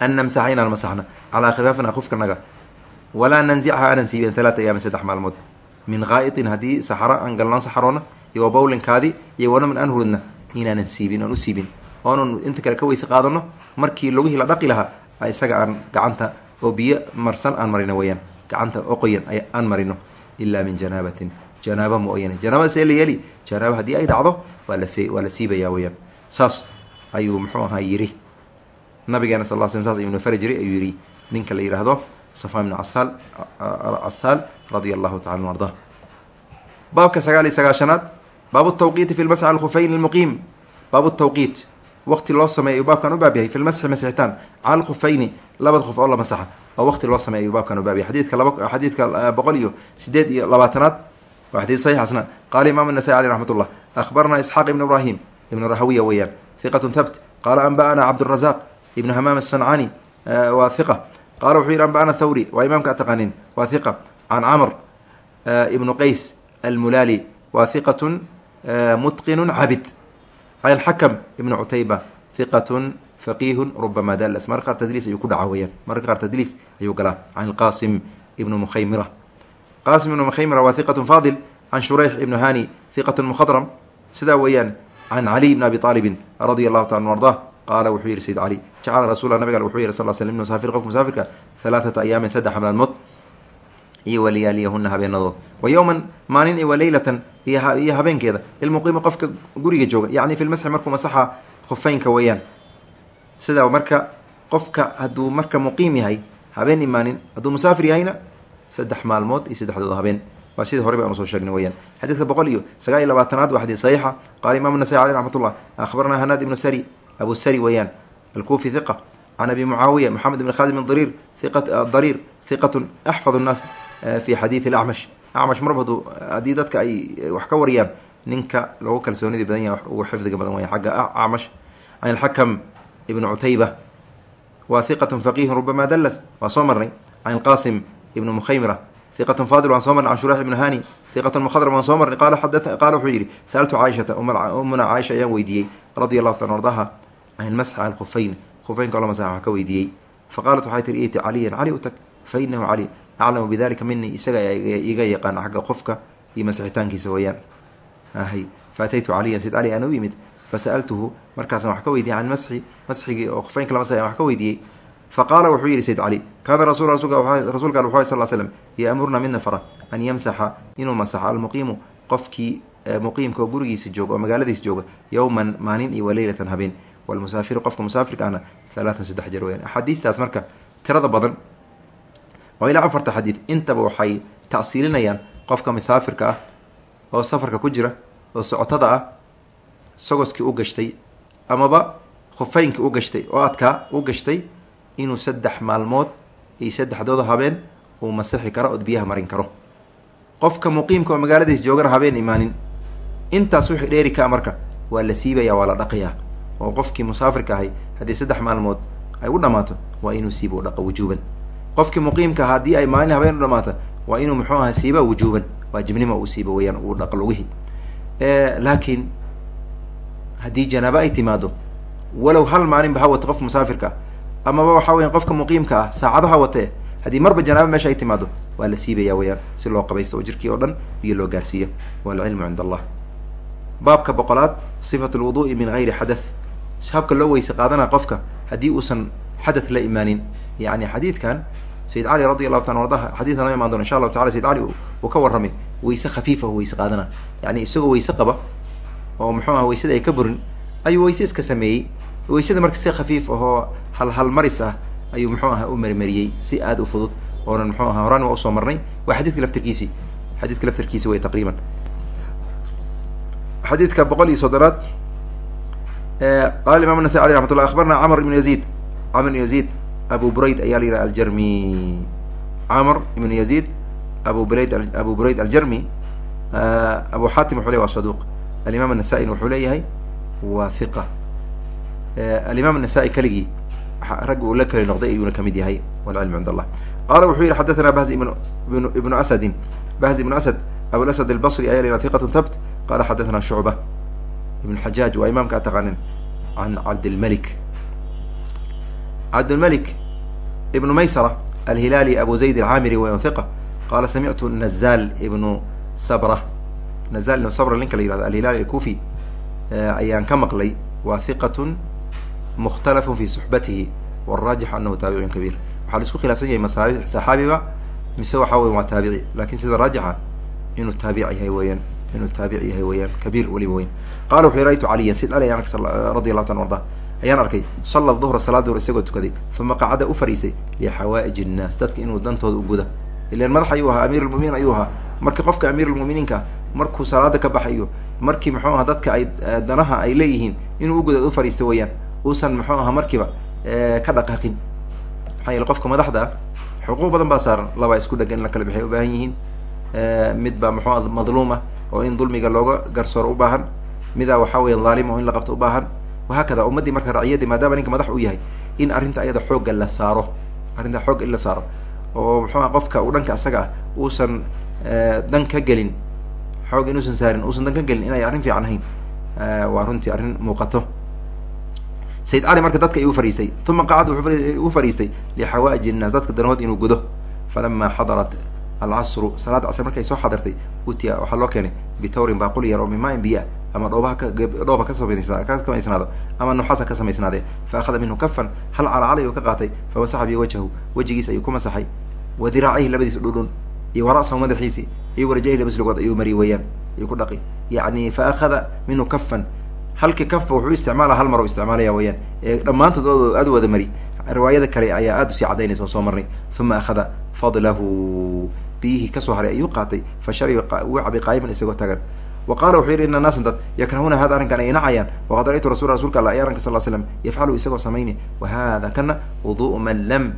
An namsaxa inaan masaxna calaa khifaafina khufkanaga walaa nanzicha aanan siibin talaata ayaamin saddex maalmood. Min qaa'itin haddii saxaro aan galnaan saxaroona iyo bawlinkaadi iyo wanamin aan hurudna inaanan siibin oon u siibin. Oonan inta kale ka weyse qaadano markii lugihii la dhaqi lahaa isaga aan gacanta oo biyo marsan aan marino weyaan. Gacanta oo qoyan aan marino ilaa min janaabatin. Janaaba mooyane la yeeli janaaba haddii ay dhacdo waa la waa la siibaya weyaan. Saas ayuu muxuu ahaa yiri nabigeena sal sl saas ayuu fari jiray ayuu yidhi ninka la yidhaahdo safaan ibn casaal casaal radia allahu tacala anu arda. Baabka sagaal iyo sagaashanaad baabu tawqiiti fi lmasxi alkhufayn lmuqiim baabu tawqiit waqti loo sameey ayuu baabkan u baab yahay fi lmasxi masixitaan cala alkhufayni labada khuf oo la masaxa oo waqti loo sameey ayuu baabkan u baab yahay xadiidka laba xadiidka boqol iyo sideed iyo labaatanaad waa xadiid saxiix asna qaala imaam anasai aleyh raxmat ullah akhbaranaa isxaaq ibn ibraahim ibnu rahawiya weeyaan hiqatun thabt qaala anba'anaa cabdurazaq ibnu hamaam asancaani waa hiqa qaala wuxuu yihi anba'ana thawri waa imaamka ataqanin waa hiqa can camr ibnu qays almulaali waa hiqatun mutqinu cabid can xakam ibnu cutayba hiqatun faqihun rubama dalas marka qaar tadliis ayuu ku dhaca weyaan marka qaar tadliis ayuu galaa can qasim ibnu mukhaymira qasim ibnu mukhaymira waa hiqatun faadil can shurayx ibnu hani hiqatun mukhadram sidaa weeyaan can caliy ibn abi aalibin radia allahu taala ardah qaala wuxuu yihi sayid cali jacala rasulla nabig wuxuu yihi sal sl musaafir qofka musaafirka halaathata ayaamin saddex maalmood iyo waliyaaliyahuna habeenadood wa yowman maalin iyo waleylatan iyo habeenkeeda. Ilmuqiimi qofka guriga jooga. Yacni fi lmasxi markuu masaxa khufeynka weeyaan. Sidaa marka qofka hadduu marka muqiim yahay habeen imaanin hadduu musaafir yahayna saddex maalmood iyo saddexdood habeen. Waa sidii horey baanu soo sheegnay weyaan xadiidka boqol iyo sagaal iyo labaatanaad waa xadiid saxiixa. Qaala imam nasai aleh raxmat ullah akhbarana hanaad ibnu sari abu sari weeyaan alkufi hiqa can abi mucaawiya maxamed ibn bin dariir dariir hiqatun axfad nnaas fi xadiidi acmash acmash marba hadu haddii dadka ay wax ka wariyaan ninka loogu kalsoonidii badan yahay ugu xifdiga badan waya xagga acmash can alxakam ibnu cutayba waa hiqatun faqihun rubama dallas waa soo marnay can qasim ibnu mukhaymira hiqatun fadil waan soo marnay can shurax ibnu hani hiqatun mukhadram waan soo marnay qaala wuxuu yidhi sa'altu caaishata umuna caaisha ayaan weydiiyey radia allahu taala ardaha can ilmasx al khufeyn khufeynka oo la masaxa wax ka weydiiyey. Faqaalat waxay tihi iti caliyan cali u tag fa inahu cali aclamu bidalika mini isaga iga yaqaan xagga qofka iyo masixitaankiisa weeyaan. Hay faataytu caliyan sid cali aan u yimid fasa'altuhu markaasna wax ka weydiiyey can masxi masxigii oo khufeynka la masaxay wax ka weydiiyey. Faqaala wuxuu yihi sayd cali kaana rasuulka al wuxu sal slm yaamuruna midna fara an yamsaxa inuu masaxo almuqiimu qofkii muqiimka oo gurigiisa jooga oo magaaladiisa jooga yowman maalin iyo waleylatan habeen walmusaafiru qofka musaafirka ahna halaatan saddex jeer weyaan axaadiistaas marka tirada badan oo ilaa afarta xadiid intaba waxay ta'siilinayaan qofka musaafirka ah oo safarka ku jira oo socotada ah sogoskii u gashtay amaba khufeynkii u gashtay oo adkaa u gashtay inuu saddex maalmood iyo saddexdooda habeen uu masixi karo ood biyaha marin karo qofka muqiimka oo magaaladiis joogana habeen imaanin intaas wixii dheeri kaa marka waa la siibaya waa la dhaqayaa oo qofkii musaafirka ahay haddii saddex maalmood ay u dhammaato waa inuu siiba u dhaqa wujuuban. Qofkii muqiimka aha haddii ay maalin habeen u dhamaata waa inuu muxuu aha siiba wujuuban waajibnimo uu siiba weyaan uu dhaqa lugihii laakiin haddii janaaba ay timaado walow hal maalinba ha wata qofka musaafirka ah amaba waxaa weya qofka muqiimka ah saacado ha watee haddii marba janaaba meesha ay timaado waa la siibaya weyaan si loo qabaysto oo jirkii oo dhan biyo loo gaarsiiyo. Waalcilmu cind allah. Baabka boqolaad sifat lwudu'i min gayri xadath habka loo weyse qaadana qofka haddii uusan xadath la imaanin. Yacni xadiidkan sayid cali radi allahu taala ardaha xadiidka noo imaan doona insha allahu tacala sayid cali uu ka warramay wayse khafiifa wayse qaadana yani isagoo wayse qaba oo muxuu aha waysada ay ka burin ayuu wayse iska sameeyey. Waysada marka si khafiif ahoo hal hal maris ah ayuu muxuu aha u marimariyey si aada u fudud. Oonan muxuu aha horaan waa u soo marnay. Waa xadidka laftirkiisi. Xadidka laftirkiisi way taqriiban. Xadiidka boqol iyo soddonaad qala imam nasai aleh ramat llah abarna camr ibn yazid camr ibn yazid abu burayd ayaa la yidhaha aljarmi camr ibn yazid abu burayd abu burayd aljarmi abu xatim wuxuu ley wa saduq alimam anasai-na wuxuu leeyahay waa hiqa alimaam anasai keligii rag uu la keli noqday ayuuna ka mid yahay walcilmu cind allah qala wuxuu yihi xadathana bahz ibn ibnu asadin bahz ibnu asad abulasad albasri ayaa la yidhaha hiqat thabt qala xadathana shucba ibn xajaaj waa imaamka ataqaanin can cabdilmalik cabdilmalik ibnu maysara alhilaali abu zayd alcaamiri wa hiqa qala samictu nazal ibnu sabra. Nazal ibnu sabra ninka la yihahdo alhilaali alkufi ayaan ka maqlay waa hiqatun mukhtalafun fi suxbatihi waraajixu anahu taabicun kabiir. Waxaa la isku khilaafsan yahay masaabi saxaabiba mise waxa weya waa taabici laakiin sida raajixa inuu taabic yahay weeyaan inuu taabic yahay weeyaan kabiir weliba weyn. Qala wuxu raytu caliyan? Sid ali radi allahu ta arda ayaan arkay salla duhra salaad duhr isagoo tukaday uma qacada u fariisay lixawaaij innaas dadka inuu dantooda u guda. Ilan madax ayuu ahaa amiir lmuminiin ayuu ahaa. Marka qofka amiir lmuminiinka markuu salaada ka baxayo markii muxuu aha dadka ay danaha ay leeyihiin inuu uguda u fariista weeyaan uusan muxuu aha markiiba ka dhaqaaqin maxaa yeele qofka madaxda ah xuquuq badan baa saaran labaa isku dhegan in la kala bixay ubaahan yihiin mid baa muxuu madluuma oo in dulmiga looga garsooro u baahan. Midaa waxaa weya dhaalim oo in la qabto u baahan. Wahaakada ummaddii marka raciyadii maadaama ninka madax u yahay in arrinta ayada xoogga la saaro. Arrinta xoogga in la saaro. Oo muxuuha qofka uu dhanka asaga ah uusan dan ka gelin. Xoog inuusan saarin uusan dan ka gelin inay arrin fiican ahayn. Waa runtii arrin muuqato. Sayid cali marka dadka ayuu fariistay uma qacad u fariistay lixawaaij innaas dadka danahood inuu gudo. Falama xadarat alcasru salaada casr markay soo xadartay utiya waxaa loo keenay bitawrin baaquli yar oo mimaa biya ama dhoobaha samaysnaado ama nuxaasa ka samaysnaadee fa akhada minhu kafan hal calacalay ayuu ka qaatay famasaxa bi wajhahu wejigiis ayuu ku masaxay. Wa diraacayhi labadiisa dhudhun iyo wara'sahu madaxiisi iyo warajayhi labadiis lugood ayuu mari weeyaan ayuu ku dhaqi. Yacni fa akhada minhu kafan halkii kafba wuxuu isticmaala hal mar u isticmaalaya weyaan ee dhammaantood oo aad wada mari riwaayada kale ayaa aada u sii cadaynaysa oo soo marnay. Uma akhada fadlahu biyihii ka soo haray ayuu qaatay fa shariba wuu cabay qaayiman isagoo tagan. Wa qaala wuxuu yidhi ina naasan dad yakrahuuna hada arrinkan ay nacayaan waqad ra-ytu rasul rasulka alla ay arrinka sal slam yafcalu isagoo samayni wa hada kana wudu'u man lam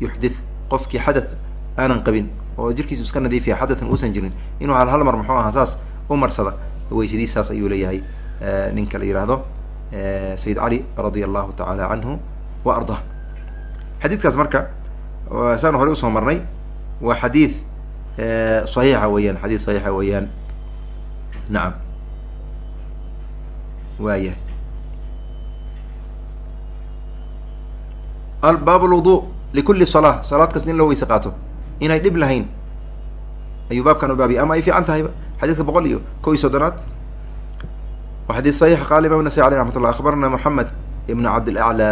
yuxdith. Qofkii xadath aanan qabin oo jirkiisu iska nadiifiya xadathan uusan jirin inuu hal hal mar muxuu ahaa saas u marsada weysadiis saas ayuu leeyahay. Ninka la yihahdo sayid cali radia allahu tacaala canhu wa ardah xadiidkaas marka saan horey u soo marnay waa xadiid saxiixa weeyaan xadiid saxiixa weeyaan nacam waayahay baab lwudu likuli salaa salaad kasta in loo weyse qaato inay dhib lahayn ayuu baabkan u baabiyay ama ay fiican tahayba xadiidka boqol iyo kow iyo soddonaad wa xadiid saxiix qaala imam nasai aleh raxmat llah akhbarna moxamed ibn cabdilaclى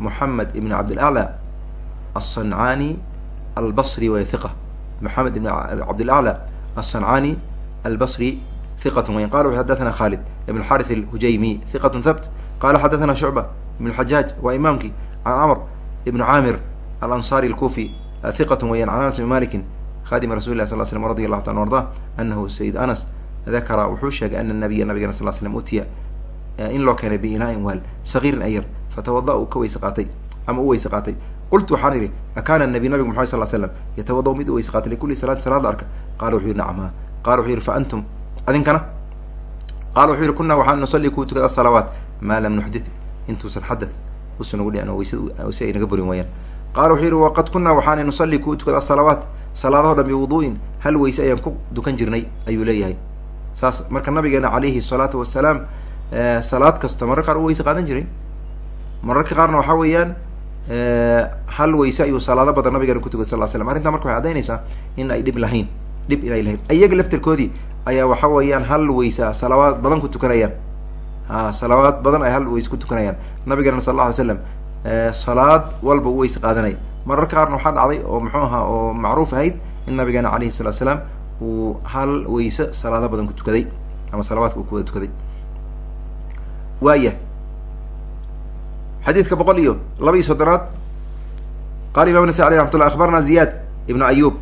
moxamed ibn cabdilaclى alصancani albasri wa hiqa moxamed ibn cabdilaclى alصancani albasri hiqat weyn qala wuxu xadathana khalid ibn xarith alhujaymi hiqat thabt. Qala xadathana shucba ibn xajaaj waa imaamkii can camr ibn caamir alansari alkufi hiqat weyan can anas ibn maliki khadima rasuli lah sal slm radi allahu ta an arda anahu sayid anas dakara wuxuu sheegay ana nabiya nabigana sal slam utiya in loo keenay biinaain waal sagiirin ayar fatawada uu ka weyse qaatay ama qultu waxaan idhi akaana nabi nabigu muxamed sal slam yatawada mid u weyse qaatay likulli salaati salaada arka qala wuxuu yihi nacam ha qala wuxuu yihi fa antum adinkana qala wuxuu yihi kunaa waxaan nusalli kuu tukada asalawaat maa lam nuxdit intuusan xadath usan ugu dhicin oo ay naga burin wayaan qala wuxuu yihi waqad kunaa waxaana nusalli kuu tukada asalawaat salaadaho dhan biwudu'in hal weyse ayaan ku dukan jirnay ayuu leeyahay saas marka nabigeena calayhi salaatu wasalaam salaad kasta mararka qaar u weyse qaadan jiray mararka qaarna waxaa weeyaan hal weyse ayuu salaado badan nabigeena ku tukay sal l slam arrintaa marka waxay cadaynaysaa in ay dhib lahayn dhib inay lahayn iyaga laftirkoodii ayaa waxa weeyaan hal weyse a salawaad badan ku tukanayaan. A salawaad badan ay hal weyse ku tukanayaan. Nabigeena sal alla alay slam salaad walba u weyse qaadanay. Mararka qaarna waxaa dhacday oo muxuu ahaa oo macruuf ahayd in nabigeena calayhi salatu salaam uu hal weyse salaado badan ku tukaday ama salawaadka uu ku wada tukaday. Waaya xadiidka boqol iyo laba iyo soddonaad qala imam nasa aleh raxmat llah akhbarna ziyad ibnu ayub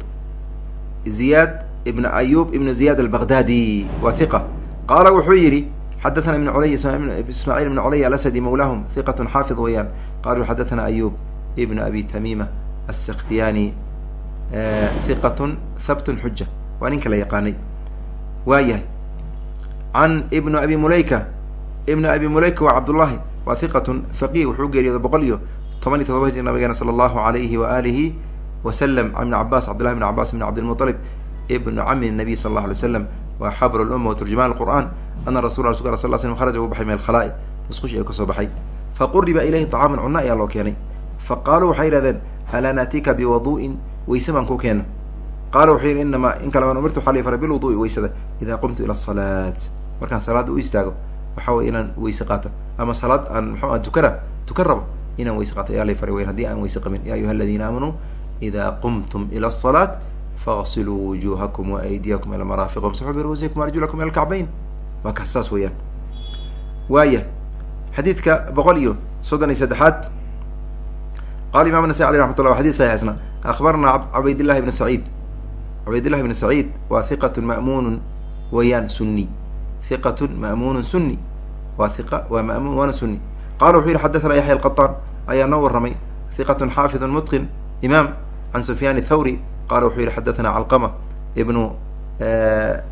ziyad ibn ayub ibn ziyad albaghdadi wa hiqa qaala wuxuu yidhi xadathana ibn culay ismaaciil ibn culay alasadi mawlaahum hiqatun xaafid weeyaan. Qaluu xadathana ayub ibn abi tamima aلsikhtiyani hiqatun habtun xuja waa ninka la yaqaanay. Waayahay can ibn abi mulayka ibn abi mulayka waa cabdullahi waa hiqatun faqih wuxuu geeriyooday boqol iyo toban iyo todoba hijri nabigeena sala allahu alayhi wa alihi wasalam can ibn cabas cabdillahi bn cabas bn cabdilmuطalib ibnu cami nabiy sal allah alay slam waa xabr lumma wa turjuman qur'an ana rasul sal l slm kharaja uu baxay min alkhalaa'i musqushi ayuu ka soo baxay. Faquriba ilayhi طacaaman cuna ayaa loo keenay. Faqaaluu waxay yihahdeen alaa naatika biwadu'in weyse baan ku keena qaala wuxuu yidhi inamaa in kale baan umirtu waxaa la fara bilwudu'i weysada idaa qumtu ila asalaat markaan salaadda u istaago waxa weye inaan weyse qaata ama salaad aan muxuu ah tukana tukan rabo inaan weyse qaato ayaa lay faray weyn haddii aan weyse qabin ya ayuha aladiina aamanuu ida qumtum ila asalaat fagsiluu wujuhakum waaydiyakum ila maraafiq wamsaxuu biruusikum arjulakum ila alkacbayn. Waa kaas saas weeyaan. Waaya xadiidka boqol iyo soddon iyo saddexaad qala imam nasai aleh raxmat llah wa xadid saxiix isna akhbarna cabaydillahi bn saciid. Cabaydillahi bn saciid waa hiqat ma'muunu weeyaan suni hiqatun ma'muunu suni waa hiqa waa ma'muun waana suni qala wuxuu yihi xadathana yaxya alqaطaan ayaa noo warramay. Hiqatun xaafidun mutqin. Imaam can sufyaan thawri qala wuxuu yihi xadathana calqama ibnu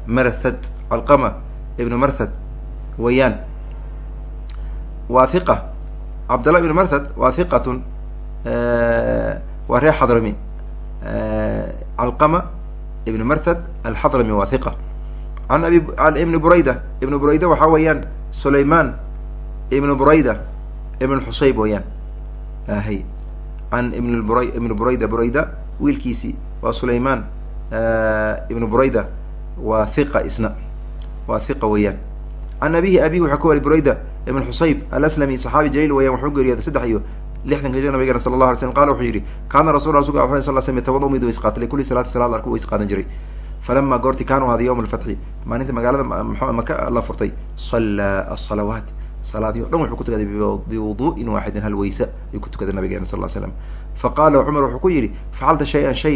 marthad calqama ibnu marthad weeyaan. Waa hiqa cabdallah ibnu marthad waa hiqatun waa reer xadrami calqama ibnu marthad alxadrami waa hiqa an abi an ibni burayda ibnu burayda waxaa weeyaan sulayman ibnu burayda ibn xusayb weeyaan. Ahay. Can ibn bura burayda burayda wiilkiisii waa sulayman ibnu burayda waa hiqa isna waa hiqa weeyaan. Can abihi abihi waxaa ka wari burayda ibn xusayb alaslami saxaabi jaliil weyan wuxuu geeriyooday saddex iyo lixdanka hijri nabigena sala allah alay slm qala wuxuu yidhi kaana rasul rasulka a sal slam yatawada mid weys qaatay likulli salaati salaad arku weys qaadan jiray falama goorti kaanu ahaaday yowm alfatxi maalinta magaalada mxu maka la furtay sallaa asalawaat salaadii o dhan wuxuu ku tukaday biwudu'in waaxidin hal weyse ayuu ku tukaday nabigeena sal l slam faqala cumar wuxuu ku yidhi facalta shay-an shay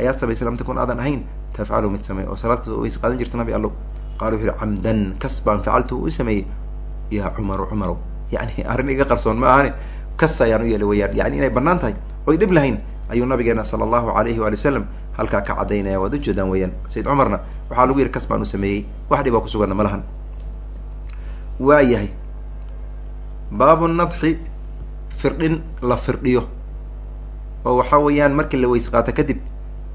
ayaad samaysay lam takun aadan ahayn tafcalu mid samey oo salaadka weyse qaadan jirta nabi allow. Qala wuxu yihi camdan kas baan facaltu u sameeyey. Ya cumaru cumarow yani arrin iga qarsoon ma ahani kas ayaan u yeelay wayaan yani inay bannaan tahay oy dhib lahayn ayuu nabigeena sala allahu alayhi waali wasalam halkaa ka caddaynaya. Waad ujeedaan weeyaan. Sayid cumarna waxaa lagu yihi kas baan u sameeyey. Wax dhibaa kusuganna ma lahan. Waa yahay baabu nadxi firdhin la firdhiyo. Oo waxaa weeyaan markii la weys qaato kadib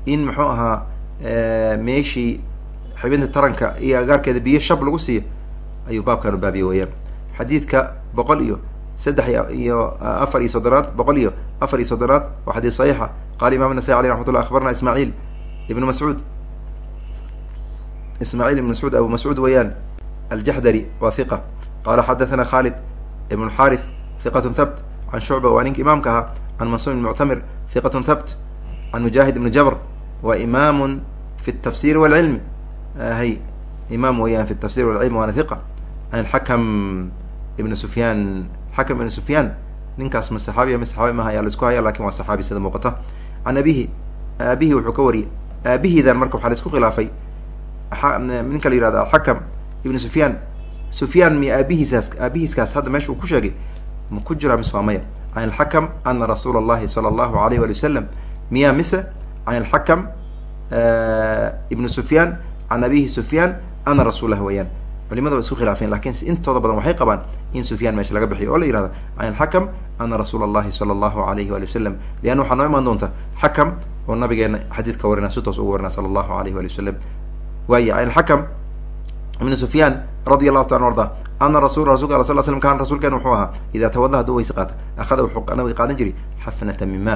in muxuu ahaa meeshii xibinta taranka iyo agaarkeeda biyo shab lagu siiyo ayuu baabkan u baabiye weeyaan. Xadiidka boqol iyo saddex iyo afar iyo soddonaad boqol iyo afar iyo soddonaad waa xadiis saxiixa. Qala imam nasai aleh raxmat llah akhbarna ismaaciil ibnu mascuud. Ismaaciil ibn mascuud abu mascuud weeyaan aljaxdari waa hiqa qala xadathana khalid ibn xarith hiqatun thabt. Can shucba waa ninka imaamka ahaa. Can mansuur ibn muctamir hiqatun thabt. Can mujaahid ibn jabr wa imaamun fi tafsiri walcilmi hay imaam weeyaan fi tafsir walcilmi waana hiqa can xakam ibn sufyaan xakam ibn sufyaan ninkaas ma saxaabiya ma saxaabi maha ayaa la isku haya laakiin waa saxaabi sida muuqata. Can abihi aabihi wuxuu ka wariyay aabihiidan marka waxaa la isku khilaafay ninka la yihahdo alxakam ibn sufyaan sufyaan miya aabihiisaas aabihiiskaas hadda meesha uu ku sheegay ma ku jiraa mise waa maya? Can alxakam ana rasuula allahi sala allahu alayh wali wasalam miya mise? Can alxakam ibnu sufyaan can abihi sufyaan ana rasuulah weeyaan culimada waa isku khilaafeen laakiin intooda badan waxay qabaan in sufyaan meesha laga bixiyo oo la yihahdo can alxakam ana rasuula allahi sala allahu alayhi wali wasalam leanna waxaa noo imaan doonta xakam oo nabigeena xadiidka warina si toos ugu warina sala allahu alayh wali wasalam waaya can alxakam ibn sufyaan radi allahu taala arda ana rasul rasulka al sal slam kan rasuulkeen wuxuu ahaa idaa tawada haduu weyse qaata akhada wuxuu nabiga qaadan jiray xafnata min ma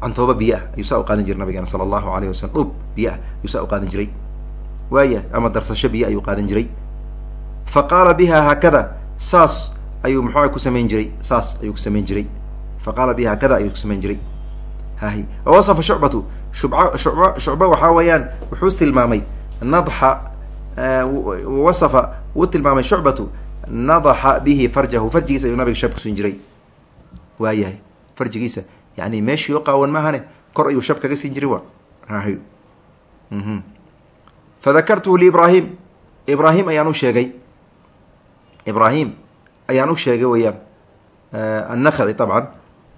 cantooba biyo ah ayuu saa u qaadan jiray nabigeena sala allahu alayh wasalam dhub biyo ah ayuu saa u qaadan jiray. Waaya ama darsasho biyo ayuu qaadan jiray fa qaala biha haakada saas ayuu muxua ku samayn jiray saas ayuu ku samayn jiray. Fa qaala biha haakada ayuu ku samayn jiray. Hahi wawasafa shucbatu. Shubca shucba shucba waxaa weeyaan wuxuu tilmaamay nadxa wasafa wuu tilmaamay shucbatu nadaxa bihi farjahu. Farjigiisa ayuu nabiga shab kusin jiray. Waayahay farjigiisa. Yani meeshii oo qaawan maahane kor ayuu shab kaga siin jiray wa. Hahy fadakartuhu liibrahim. Ibrahim ayaan u sheegay ibrahim ayaan u sheegay weeyaan annakhaci طabcan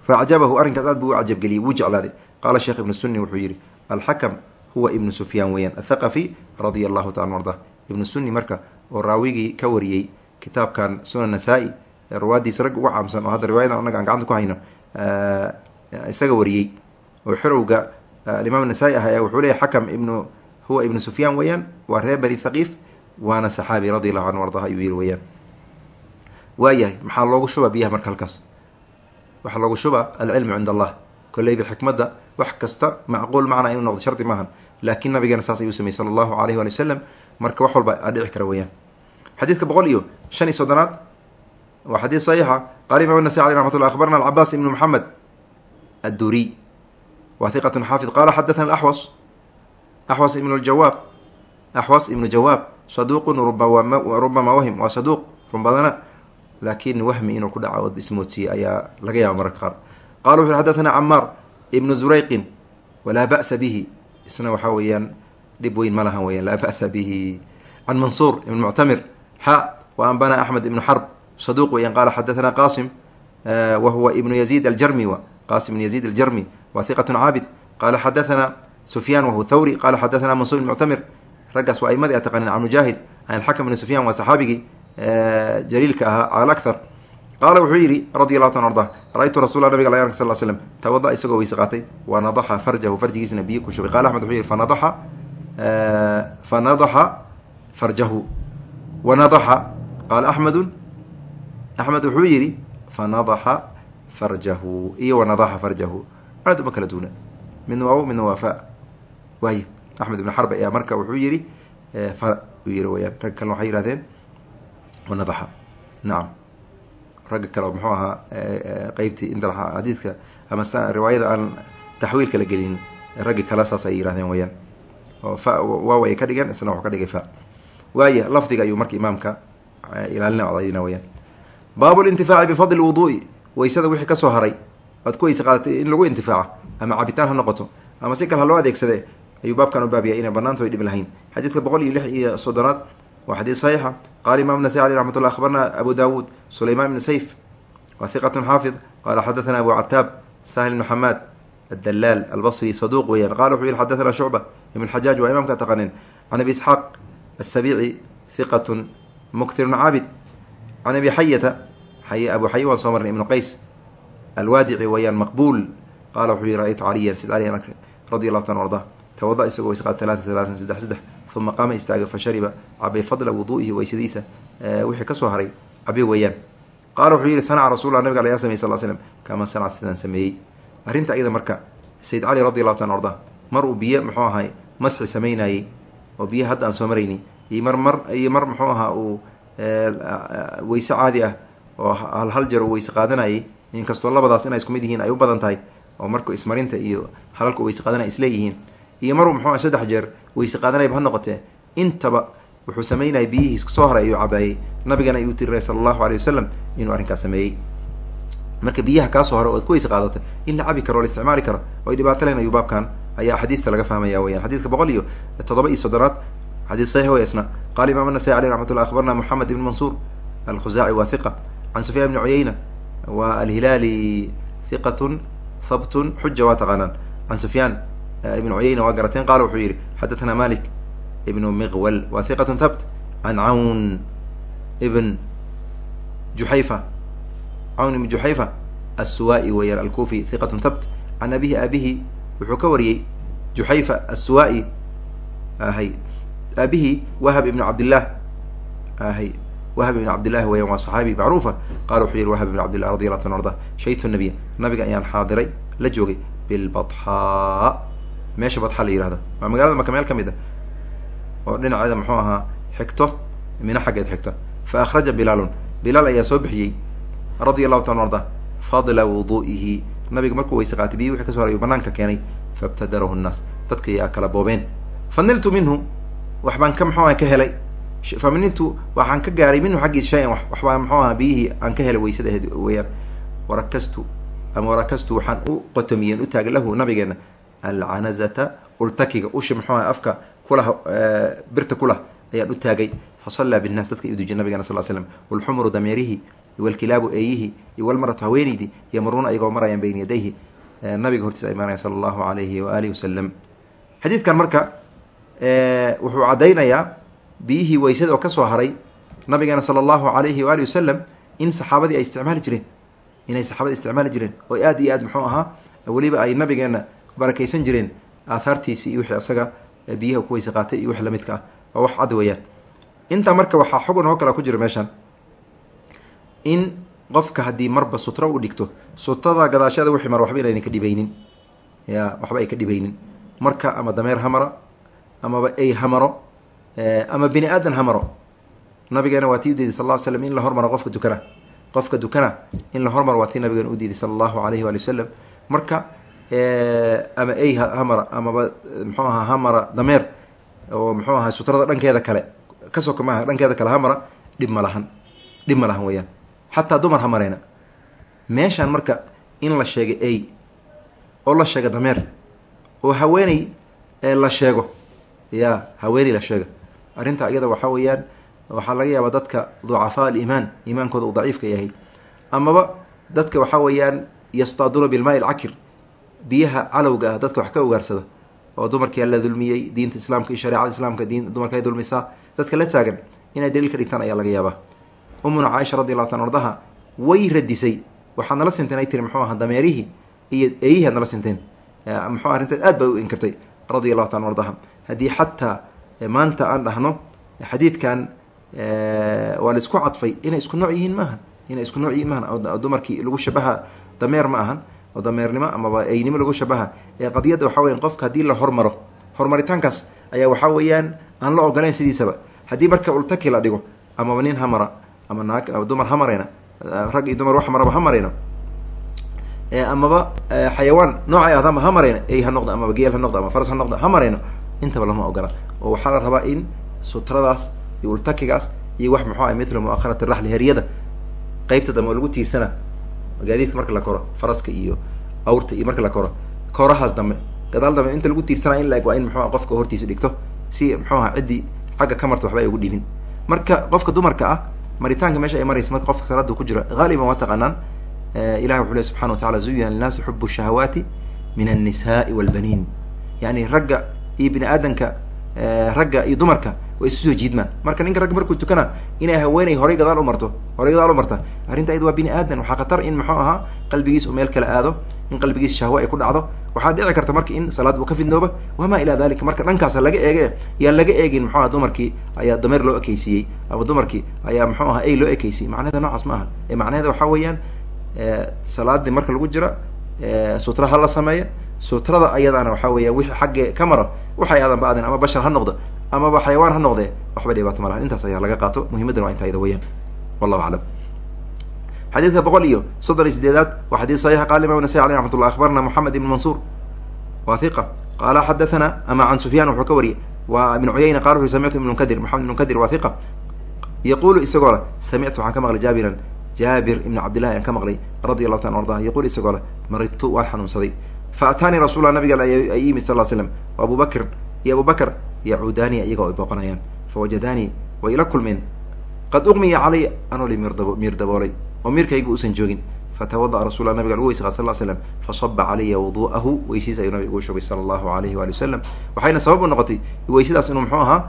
faacjabahu arrinkaas aad buu u cajabgeliyey wuu jeclaaday. Qaala sheekh ibnu sunni wuxuu yihi alxakam huwa ibnu sufyaan weeyaan athaqafi radia allahu taala arda ibnu sunni marka oo raawigii ka wariyey kitaabkan sunan nasaa-i rag uga caamsan oo hadda riwaayadan anaga aan gacanta ku hayno isaga wariyey oo xirowga alimaam nasaa-i ah ayaa wuxuu leeyahy xakam ibnu huwa ibnu sufyaan weeyaan waa reer bani thaqiif waana saxaabi radi allahu canhu ardaha ayuu yihi weyaan waayahay maxaa loogu shubaa biyaha marka halkaas? Waxaa loogu shubaa alcilmu cind allah koleyba xikmadda wax kasta macquul macna inuu noqdo shardi maahan laakiin nabigeena saas ayuu sameyey sala allahu alayh wali wasalam marka wax walba aa dhici kara weyaan xadiidka boqol iyo shan iyo soddonaad waa xadiid saxiixa. Qaala imam nasai aleh raxmat akhbarna alcabaas ibnu maxamed adduriy wa hiqatun xaafid qala xadathana axwas axwas ibnu ljawaab axwas ibnu jawaab saduuqun rubama wahim. Waa saduuq run badana laakin wahmi inuu ku dhaca ood ismoodsiiyey ayaa laga yaaba mararka qaar. Qala wuxu xadathana camaar ibnu zurayqin walaa ba'sa bihi. Isna waxaa weeyaan dhib weyn ma lahan weyan laa ba'sa bihi. Can mansuur ibn muctamir xa wa anbana axmed ibnu xarb saduuq weyan qala xadathana qasim wa huwa ibnu yaziid aljarmi wa qasim ibn yaziid aljarmi wa hiqatun caabid. Qala xadathana sufyaan wahuwa thawri. Qala xadathana mansuur ibn muctamir raggaas waa aimadii a taqanin can mujaahid can alxakam ibni sufyan waa saxaabigii jaliilka ahaa cala akthar. Qaala wuxuu yidhi radi allahu ta arda ra-ytu rasuula nabiga la sal slm tawada isagoo weyse qaatay wa nadaxa farjahu farjigiisna biyo ku shubay. Qala axmed wuxuu yihi fanadaxa fanadaxa farjahu wanadaxa qaala axmedu axmed wuxuu yihi fanadaxa farjahu iyo wanadaxa farjahu. Aad uma kala duuna midna waa midna waa fa axmed ibn xarb ayaa marka wuxuu yihi fa uu yihi weyaan rag kalena waxay yihahdeen wanadaxa nacam ragga kale oo muxuu ahaa qeybtii inta xadiidka ama riwaayada aan taxwiilka la gelin raggi kale saas ay yirahdeen weyaan oo fa waaw ay ka dhigeen isna wuxuu ka dhigay fa waaya lafdiga ayuu marka imaamka ilaalina cadaydina weyaan baabu lintifaaci bifadli wuduui waysada wixii ka soo haray aad ku weyse qaadatay in lagu intifaaca ama cabitaan ha noqoto ama si kale ha loo adeegsade ayuu baabkan u dhib lahayn xadiidka boqol iyo lix iyo soddonaad waa xadiid saxiixa qala imam nasai aleh raxmat llah akhbarna abu dawuud sulayman ibn sayf wa hiqatun xaafid qala xadathana abu cataab sahil ibn xamaad adalaal albasri saduuq weeyaan. Qala wuxuu yihi xadathana shucba ibn xajaaj waa imamka taqanin can abi isxaaq asabici hiqatun muktirun caabid. Can abi xayata xay abu xaya waan soo marnay ibnu qays alwaadici weeyaan maqbuul. Qala wuxuu yihi ra-ytu caliyan sid caliyan radi allahu ta arda tawada isagoo isqaad talaata talaatan saddex saddex uma qaama istaaga fa shariba cabay fadla wuduu'ihi waysadiisa wixii ka soo haray cabi weeyaan qaala wuxuu yihi sanaca rasulla nabiga ala samey sal slm kama sanacat sidaan sameeyey arrinta iyada marka sayid cali radi allahu ta arda mar uu biyo muxuu ahay masxi samaynayey oo biyo hadda aan soo marayni iyo mar mar iyo mar muxuu ahaa uu weyse caadi ah oo hal hal jar uu weyse qaadanayay inkastoo labadaas inay isku mid yihiin ay u badan tahay oo marka ismarinta iyo halalka weyse qaadanay isleeyihiin iyo maruu muxuu ah saddex jeer weyse qaadanayba ha noqotee. Intaba wuxuu sameynaya biyihiis soo haray ayuu cabaayey nabigana ayuu tiriray sala allahu aleyh wasalam inuu arrinkaas sameeyey marka biyaha kaasoo hore oad ku weyse qaadatay in la cabi karo o la isticmaali karo oo ay dhibaato len ayuu baabkan ayaa axaadiista laga fahmaya weyaan xadidka boqol iyo toddoba iyo soddonaad xadiid saxiix wey isna qala imam anasai aleyh raxmat llah akhbarna moxamed ibn mansuur alkhuzaaci waa hiqa can sufyaan ibni cuyeyna wa alhilaali hiqatun habtun xuja waa taqaanaan. Can sufyaan ibn cuyeyna waa garateen. Qala wuxuu yihi xadathana malik ibnu miqwal wa hiqatun thabt can cawn ibn juxayfa cawn ibn juxayfa assuwai weeyaan alkufi hiqatun thabt. Can abihi aabihi wuxuu ka wariyey juxayfa assuwai ahay. Aabihi wahab ibn cabdillah ahay. Wahab ibn cabdillahi weeyaan waa saxaabi macruufa. Qala wuxuu yihi wahab ibn cabdillah radi allahu ta arda shaytu nabiya. Nabiga ayaan xaadiray la joogay bilbatxaa meesha badxa la yihahdo waa magaalada maka meel ka mid a oo dhinaceeda muxuu ahaa xigto mina xaggeed xigto. Fa akhraja bilaalun bilaal ayaa soo bixiyey. Radia allahu taala arda fadla wuduu'ihi nabiga markuu weyse qaatay biyi wixii kaso horay uu banaanka keenay. Faibtadarahu nnaas. Dadka yaa kala boobeen. Faniltu minhu. Waxbaan ka muxuu aha ka helay. Faminiltu waxaan ka gaaray minhu xaggiis shay-an. Waxbaa muxuu aha biyihii aan ka helay weysada aheed weyaan warakastu ama warakastu waxaan u qotomiyeen u taagay lahu nabigeena alcanazata ultakiga ushi muxuu aha afka kulah birta kulah ayaan u taagay. Fasallaa binnaas dadka iduji nabigana sal slam walxumru dameerihi iwalkilaabu eeyihi iwalmaratu haweeneydii yamuruuna ayagoo marayaan bayna yadayhi. Nabiga hortiis ay marayaan sala allahu alayhi waalihi wasalam xadiidkan marka wuxuu caddaynayaa biyihii weysada oo ka soo haray nabigeena sala allahu alayhi waalihi wasalam in saxaabadii ay isticmaali jireen. Inay saxaabada isticmaali jireen. Oo aad iyo aad muxuu ahaa weliba ay nabigeena barakaysan jireen aathaartiisi iyo wixii asaga biyaha ku weyse qaatay iyo wix lamidka ah. Waa wax cad weeyaan. Intaa marka waxaa xugun oo kale ku jira meeshan. In qofka haddii marba sutra u dhigto sutrada gadaashada wixii mar waxba inayna ka dhibaynin. Ya waxba ay ka dhibaynin. Marka ama dameer hamara amaba ay hamaro ama bini aadan hamaro nabigeena waa tii udiiday sal ly slam in la hormaro qofka dukana. Qofka dukana in la hormaro waa tii nabigeena udiiday sala allahu alayhi waali wasalam marka ama ay hamara amaba muxuu ahaa hamara dameer oo muxuu ahaa sutrada dhankeeda kale. Ka soka maaha dhankeeda kale hamara dhib ma lahan dhib ma lahan weeyaan. Xataa dumar hamareyna. Meeshaan marka in la sheegay ay oo la sheega dameer oo haweeney la sheego. Ya haweeney la sheega. Arrinta iyada waxaa weeyaan waxaa laga yaabaa dadka ducafaa aliimaan iimaankooda uu daciifka yahay. Amaba dadka waxaa weeyaan yastaaduuna bilmaai alcakir biyaha calowga ah dadka wax ka ogaarsada oo dumarkia la dulmiyey diinta islaamka iyo shareecada islaamka diin dumarka ay dulmisaa dadka la taagan inay daliil ka dhigtaan ayaa laga yaabaa. Umuna caaisha radi allahu tan ardaha way radisay waxaad nala sinteen ay tiri muxuu aha dameerihii iyo eeyihii ad nala sinteen. Muxuu arrinteed aad bay u inkirtay radia allahu taala ardaha. Haddii xataa maanta aan dhahno xadiidkan waa la isku cadfay inay isku nooc yihiin maahan inay isku nooc yihiin maahan dumarkii lagu shabaha dameer ma ahan oo dameernimo amaba eynimo lagu shabaha. Ee qadiyadda waxaa weyan qofka haddii la hormaro horumaritaankaas ayaa waxaa weeyaan aan la ogoleyn sidiisaba. Haddii marka ultaki la dhigo amaba nin hamara ama naag dumar hamareyna rag iyo dumar wax maraba hamareyna amaba xayawaan noocay ahdama hamareyna ey ha noqdo amaba geel ha noqdo ama faras ha noqdo hamareyno intaba lama ogola oo waxaa la rabaa in sutradaas iyo ultakigaas iyo wax muxuu ah mithla muakharat raxli heryada qeybta dambe oo lagu tiirsana gaadiidka marka la koro faraska iyo awrta iyo marka la koro koorahaas dambe gadaal dambe inta lagu tiirsanaya in la eg waa in muxuu qofka hortiisa dhigto si muxuu aha ciddii xagga ka marta waxba ay ugu dhibin. Marka qofka dumarka ah maritaanka meesha ay maraysa marka qofka salaada ku jira haaliban waa taqaanaan ilahi wuxuu ley subxana wa tacala zuyina linnaasi xubu shahawaati min annisaai walbaniin yani ragga iyo bini aadanka ragga iyo dumarka way isu soo jiidmaan marka ninka ragga markuu tukana inay haweeney horay gadaal u marto horay gadaal u marta. Arrinta iyada waa bini aadan waxaa khatar in muxuu ahaa qalbigiis uu meel kale aado in qalbigiis shahwe ay ku dhacdo. Waxaa dhici karta marka in salaad uu ka fidnooba wamaa ilaa dalika marka dhankaasa laga eege yaan laga eegin muxuu aha dumarkii ayaa dameer loo ekeysiiyey ama dumarkii ayaa muxuu aha ey loo ekeysiiyey macnaheeda noocaas ma aha. Ee macnaheeda waxaa weeyaan salaadii marka lagu jira sutra ha la sameeyo sutrada ayadaana waxaa weeya wixii xagge ka maro waxay aadan ba aadin ama bashar ha noqdo amaba xayawaan ha noqdee waxba dhibaato ma intaas ayaa laga qaato. Muhimaddana waa inta ayada weyaan wallahu aclam. Xadiidka boqol iyo soddon iyo sideedaad waa xadiid saxiixa qaala imam nasai aleh raxmat ullah akhbarna moxamed ibn mansuur. Wa hiqa qaala xadathana ama can sufyaan wuxuu ka wariyay waa ibn cuyayna qala wuxu samictu ibn kadir moxamed ibn kadir waa hiqa yaqulu isagoo le samictu waxaan ka maqlay jaabiran. Jaabir ibn cabdillahi ayaan ka maqlay radi allahu ta arda yaqul isagoo le maridtu waan xanuunsaday. Fa ataanii rasulla nabiga ay yimid sal slam wa abu bakr iyo abu bakr yacuudaani iyagoo ay booqanayaan fawajadaanii way ila kulmeen. Qad uqmiya calay anoo li miir daboolay oo miirkaygu uusan joogin. Fatawada'a rasulla nabiga lagu weysa sal slam fasaba calaya wudu'ahu weysiis ayuu nabiga ugu shugay sala allahu alayhi waali wasalam waxayna sabab u noqotay weysadaas inuu muxuu ahaa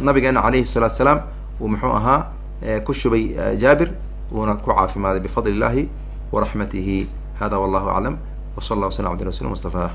nabigeena alayhi salatu salaam uu muxuu ahaa ku shubay jaabir wuuna ku caafimaaday bifadli illahi waraxmatihi hada wallahu aclam wsala allah waslam abdi rasul mustafa